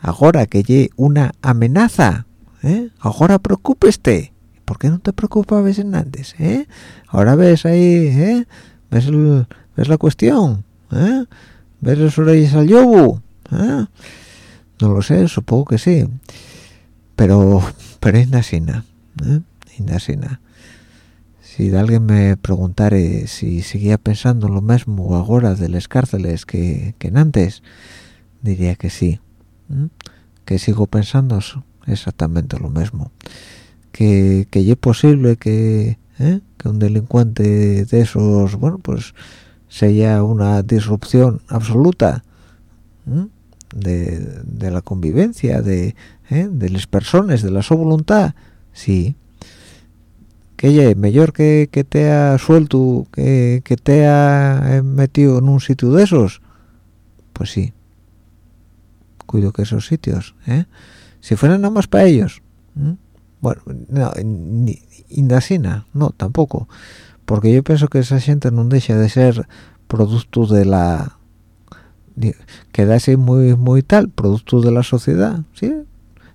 ahora que ya una amenaza ¿eh? ahora preocúpeste ¿por qué no te preocupabas en antes? Eh? Ahora ves ahí, ¿eh? ¿Ves, la cuestión? ¿eh? ¿Ves los orejas al yobu? ¿eh? No lo sé, supongo que sí. Pero, pero es nasina, ¿eh? Si alguien me preguntara si seguía pensando lo mismo ahora de las cárceles que, que antes, diría que sí. Que sigo pensando exactamente lo mismo que, que es posible que, ¿eh? que un delincuente de esos, bueno, pues sea una disrupción absoluta de, de, la convivencia, de, ¿eh? de las personas, de la su voluntad, sí. Que es mejor que, que te ha suelto, que, que te ha metido en un sitio de esos, pues sí. Cuido que esos sitios, ¿eh? si fueran nada más para ellos, bueno no, ni, indasina no tampoco porque yo pienso que esa gente no deja de ser producto de la quedase muy muy tal producto de la sociedad sí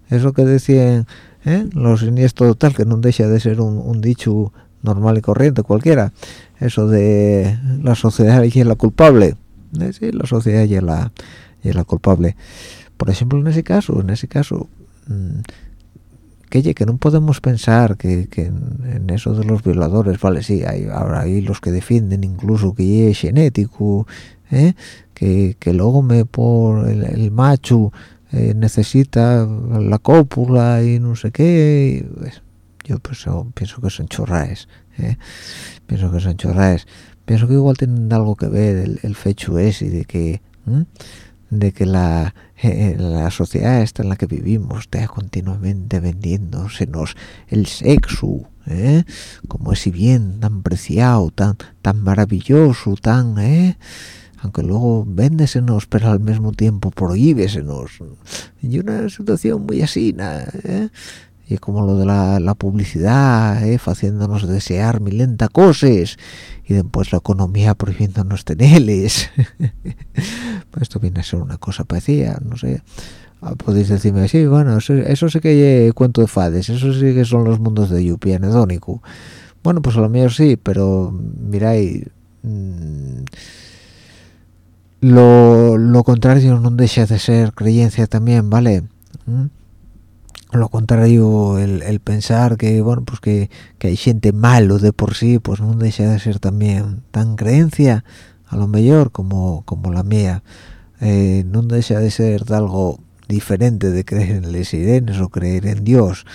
eso que decían ¿eh? los siniestros tal que no deja de ser un, dicho normal y corriente cualquiera eso de la sociedad y la culpable ¿eh? sí la sociedad y la y la culpable por ejemplo en ese caso en ese caso mmm, que, que no podemos pensar que, en, eso de los violadores, vale, sí, hay ahora hay los que defienden incluso que es genético, ¿eh? que, que luego me por el, macho eh, necesita la cópula y no sé qué, pues, yo pienso que son chorraes, ¿eh? pienso que son chorraes, pienso que igual tienen algo que ver el, el fecho ese de que de que la, eh, la sociedad esta en la que vivimos está continuamente vendiéndosenos el sexo ¿eh? como ese bien tan preciado tan tan maravilloso tan ¿eh? Aunque luego véndesenos pero al mismo tiempo prohíbesenos y una situación muy así ¿eh? y como lo de la, la publicidad ¿eh? haciéndonos desear milenta cosas y después la economía prohibiéndonos teneles pues esto viene a ser una cosa parecida no sé ah, podéis decirme sí bueno eso, eso sí que hay cuento de fades eso sí que son los mundos de Yupi anedónico bueno pues a lo mejor sí pero miráis mmm, lo, lo contrario no deja de ser creencia también vale ¿Mm? lo contrario el, pensar que bueno pues que, hay gente malo de por sí pues no deja de ser también tan creencia a lo mejor como como la mía. Eh, no deja de ser algo diferente de creer en las sirenes o creer en Dios.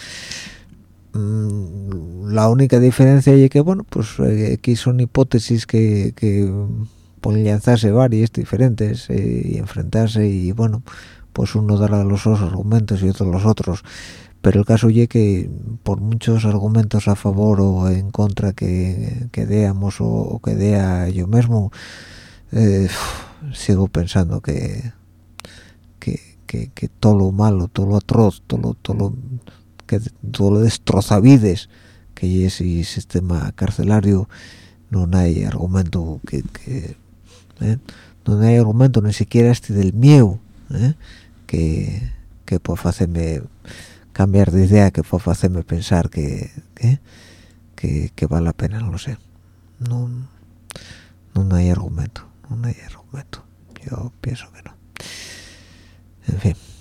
Mm, la única diferencia es que bueno pues eh, aquí son hipótesis que, que lanzarse varias diferentes eh, y enfrentarse y bueno pues uno dará los argumentos y otro los otros. Pero el caso es que por muchos argumentos a favor o en contra que, que deamos o, que dea yo mismo eh, sigo pensando que, que, que, todo lo malo todo lo atroz todo lo, todo que todo lo destrozavides que que ese sistema carcelario no hay argumento que, ¿eh? no hay argumento ni siquiera este del miedo ¿eh? que, que puede hacerme cambiar de idea que puede hacerme pensar que, que, que vale la pena no lo sé. No no hay argumento no hay argumento. Yo pienso que no. En fin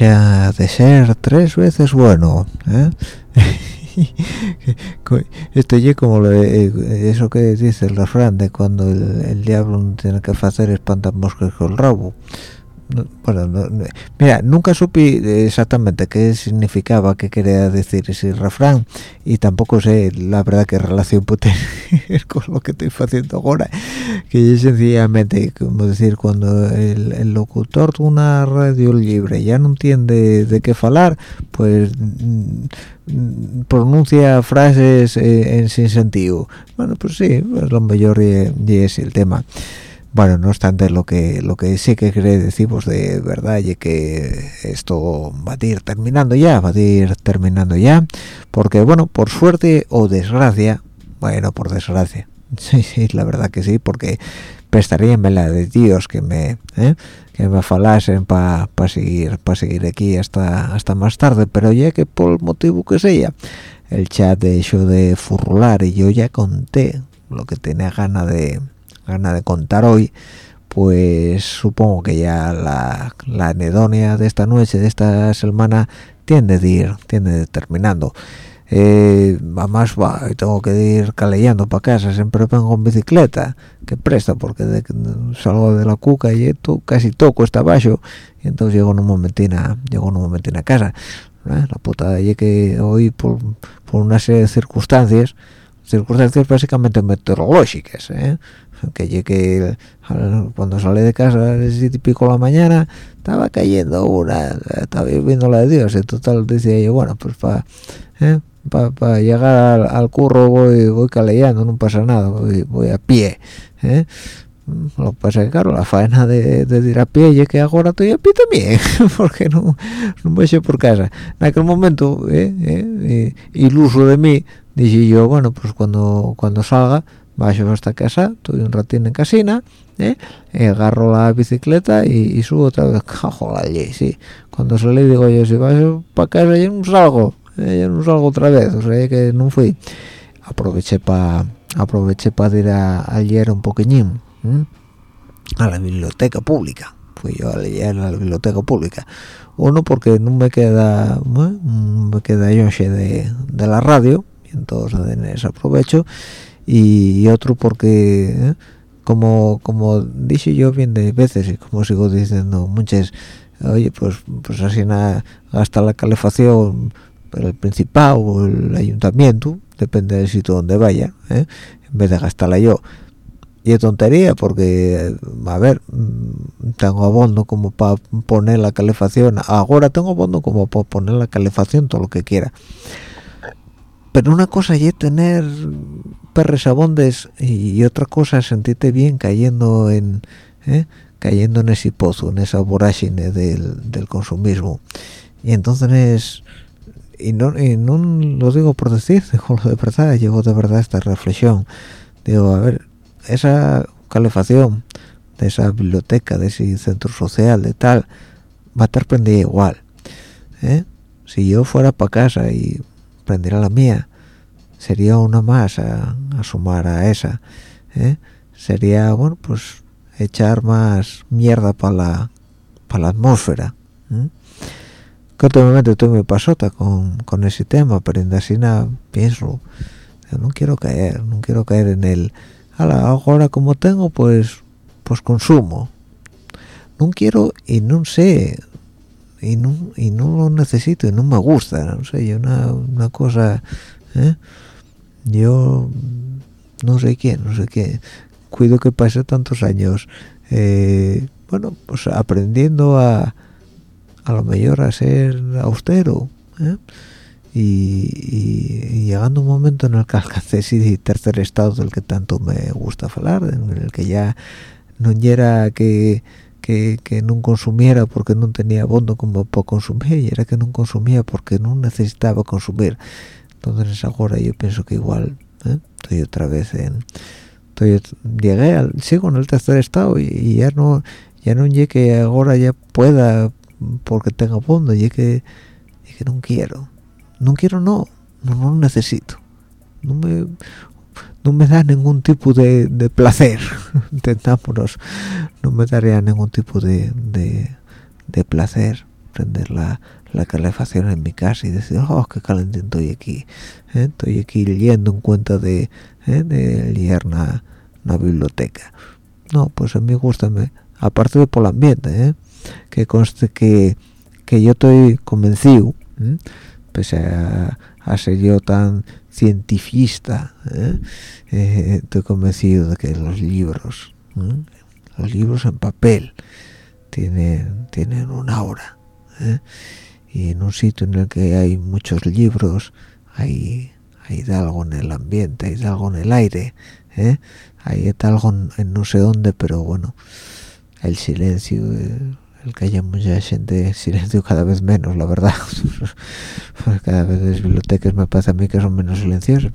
de ser tres veces bueno ¿eh? esto es como eh, eso que dice el refrán cuando el, diablo tiene que hacer espantar moscas con el rabo bueno, mira, nunca supe exactamente qué significaba, qué quería decir ese refrán y tampoco sé la verdad qué relación puede tener con lo que estoy haciendo ahora, que es sencillamente, como decir, cuando el, locutor de una radio libre ya no entiende de qué hablar, pues mm, pronuncia frases eh, en sin sentido. Bueno, pues sí, pues lo mejor y es el tema bueno no obstante lo que lo que sí que quiere decimos de verdad y que esto va a ir terminando ya va a ir terminando ya porque bueno por suerte o desgracia bueno por desgracia sí sí la verdad que sí porque prestaría la de Dios que me ¿eh? que me falasen para seguir para seguir aquí hasta hasta más tarde pero ya que por el motivo que sea el chat de hecho de furrular y yo ya conté lo que tenía gana de gana de contar hoy pues supongo que ya la, la anedonia de esta noche de esta semana tiende a ir tiende terminando eh, además va, tengo que ir caleyando para casa siempre vengo en bicicleta que presta porque de, salgo de la cuca y esto casi toco está abajo y entonces llego en un momentina llego en un momentina a casa ¿eh? la putada y que hoy por, por una serie de circunstancias circunstancias básicamente meteorológicas ¿eh? Que llegué cuando salí de casa a las siete y pico de la mañana estaba cayendo una estaba viendo la de Dios en total decía yo bueno pues para ¿eh? para llegar al, curro voy voy caleyando no pasa nada voy, a pie ¿eh? lo que pasa es que claro la faena de, ir a pie y que ahora estoy a pie también porque no, no voy a por casa en aquel momento ¿eh? ¿Eh? iluso de mí dije yo bueno pues cuando cuando salga bajo hasta casa estoy un ratín en casina ¿eh? agarro la bicicleta y, subo otra vez. Cajo allí sí. Cuando salí digo yo si vas para casa yo no salgo yo no salgo otra vez. O sea que no fui. Aproveché para aproveché para ir a, leer un poqueñín a la biblioteca pública. Fui yo a leer a la biblioteca pública. Uno porque no me queda me queda yo de, de la radio y entonces aprovecho y, otro porque ¿eh? como como dije yo bien de veces y como sigo diciendo muchas oye pues pues así nada hasta la calefacción el principal o el ayuntamiento depende del sitio donde vaya ¿eh? en vez de gastarla yo y es tontería porque a ver mm, tengo abono como para poner la calefacción ahora tengo abono como para poner la calefacción todo lo que quiera pero una cosa es tener perres abondes y otra cosa sentirte bien cayendo en ¿eh? cayendo en ese pozo en esa vorágine del, del consumismo y entonces y no, y no lo digo por decir, digo lo de verdad, llevo de verdad esta reflexión. Digo, a ver, esa calefacción de esa biblioteca, de ese centro social, de tal, va a estar prendida igual. ¿eh? Si yo fuera para casa y prendiera la mía, sería una más a, sumar a esa. ¿eh? Sería, bueno, pues echar más mierda para la, para la atmósfera que últimamente estoy muy pasota con, con ese tema pero en Dasina pienso no quiero caer no quiero caer en el ahora como tengo pues pues consumo no quiero y no sé y no, y no lo necesito y no me gusta no sé una, una cosa ¿eh? Yo no sé quién no sé qué cuido que pase tantos años eh, bueno pues aprendiendo a a lo mejor a ser austero ¿eh? y, llegando un momento en el que alcancé ese tercer estado del que tanto me gusta hablar en el que ya no era que que, que no consumiera porque no tenía bondo como para consumir y era que no consumía porque no necesitaba consumir entonces ahora yo pienso que igual ¿eh? estoy otra vez en estoy, llegué al, sigo en el tercer estado y, ya no ya no llegué ahora ya pueda porque tengo fondo y que que no quiero no quiero no no, no necesito no me no me da ningún tipo de, de placer intentámonos no me daría ningún tipo de, de, placer prender la, la, calefacción en mi casa y decir oh qué calentito estoy aquí ¿eh? estoy aquí leyendo en cuenta de ¿eh? de leer una, biblioteca no pues a mí gusta aparte de por el ambiente ¿eh? que conste que, que yo estoy convencido pese a, ser yo tan cientifista ¿eh? Eh, estoy convencido de que los libros los libros en papel tienen tienen una hora ¿eh? Y en un sitio en el que hay muchos libros hay hay algo en el ambiente hay algo en el aire hay algo en, no sé dónde pero bueno el silencio el que haya mucha gente silencio cada vez menos la verdad. Cada vez las bibliotecas me parece a mí que son menos silenciosas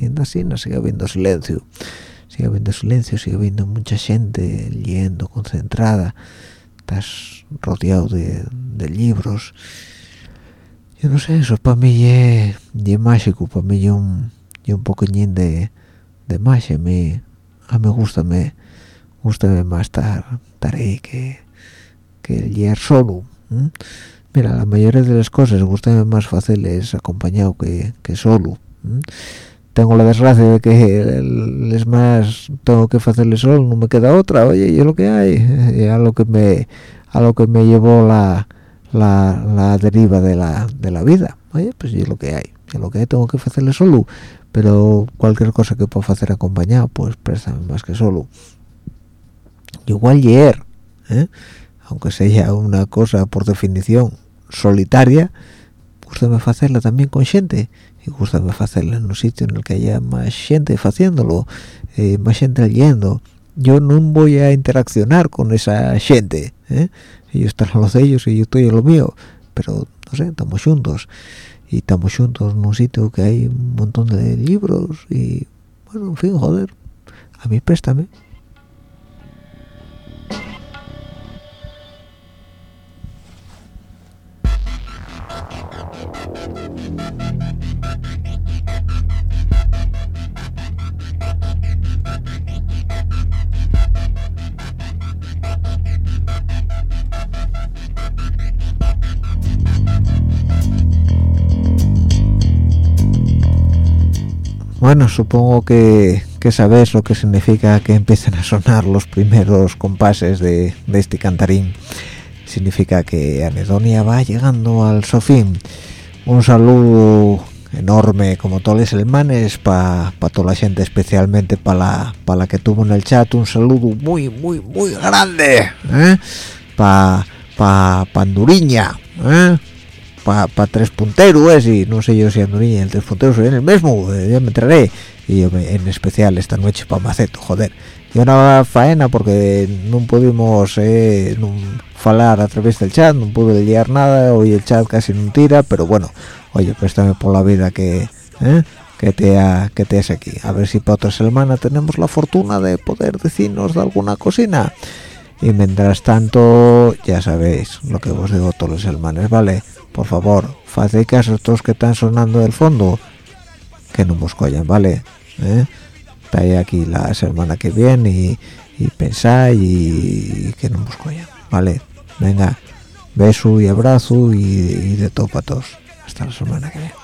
y así no sigue habiendo silencio. Sigue habiendo silencio sigue habiendo mucha gente leyendo concentrada estás rodeado de, libros yo no sé eso para mí es, mágico para mí es un, un poquillín de, de magia a mí, a mí gusta me gusta más estar, estar ahí que, que leer solo mira la mayoría de las cosas gusta más fáciles acompañado que, que solo tengo la desgracia de que es más tengo que hacerle solo no me queda otra. Oye y es lo que hay a lo que me a lo que me llevó la, la, deriva de la, de la vida. Pues es lo que hay es lo que tengo que hacerle solo. Pero cualquier cosa que pueda hacer acompañado pues préstame más que solo. Igual ayer ¿eh? aunque sea una cosa por definición solitaria me hacerla también con gente. Y me hacerla en un sitio en el que haya más gente haciéndolo eh, más gente leyendo. Yo no voy a interaccionar con esa gente ¿eh? Ellos están a los de ellos y yo estoy en lo mío. Pero no sé estamos juntos. Y estamos juntos en un sitio que hay un montón de libros y bueno en fin joder. A mí préstame Bueno, supongo que, que sabes lo que significa que empiecen a sonar los primeros compases de, este cantarín. Significa que Anedonia va llegando al sofín. Un saludo enorme como todos los hermanes para pa toda la gente especialmente para la, pa la que tuvo en el chat un saludo muy muy muy grande ¿eh? para pa, Anduriña ¿eh? Para pa tres punteros y no sé yo si Anduriña y el tres punteros son el mismo eh, ya me entraré y yo en especial esta noche para Maceto joder. Y una faena porque no pudimos eh, no falar a través del chat no pude leer nada hoy el chat casi no tira pero bueno oye préstame por la vida que eh, que te ha, que te es aquí. A ver si para otra semana tenemos la fortuna de poder decirnos de alguna cocina y mientras tanto ya sabéis lo que os digo todos los semanas vale por favor haced caso a estos que están sonando del fondo que no nos collan vale ¿Eh? está aquí la semana que viene y, y pensáis y, que no nos collan vale venga beso y abrazo y, y de todo para todos hasta la semana que viene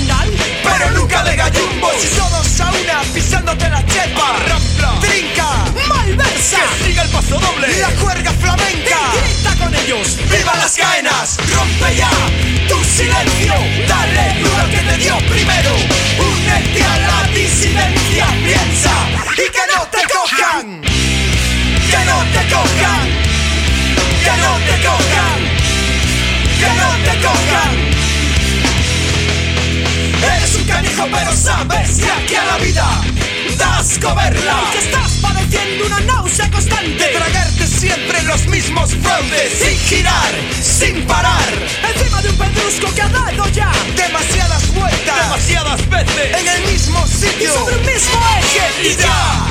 pero nunca de gallumbos y todos a una pisándote la chepa. Rampla. Trinca. Malversa. Que siga el paso doble. La cuerda flamenca. Y grita con ellos. Viva las caenas. Rompe ya tu silencio. Dale duro que te dio primero. Únete a la disidencia. Piensa y que no te cojan. Que no te cojan. Que no te cojan Pero sabes que aquí a la vida das coberla Y que estás padeciendo una náusea constante. De tragarte siempre los mismos fraudes Sin girar, sin parar. Encima de un pedrusco que ha dado ya Demasiadas vueltas. Demasiadas veces. En el mismo sitio. Y sobre el mismo eje. Y ya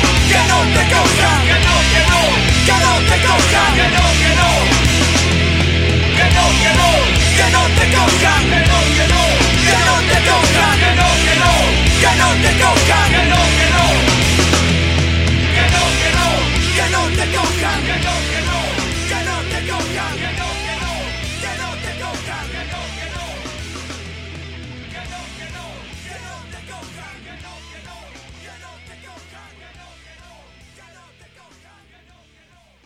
que no te causan, que no, que no, que no te causan, que no, que no, que no, que no, que no te causan, que no, que no, que no te causan, que no, que no, que no te causan, que no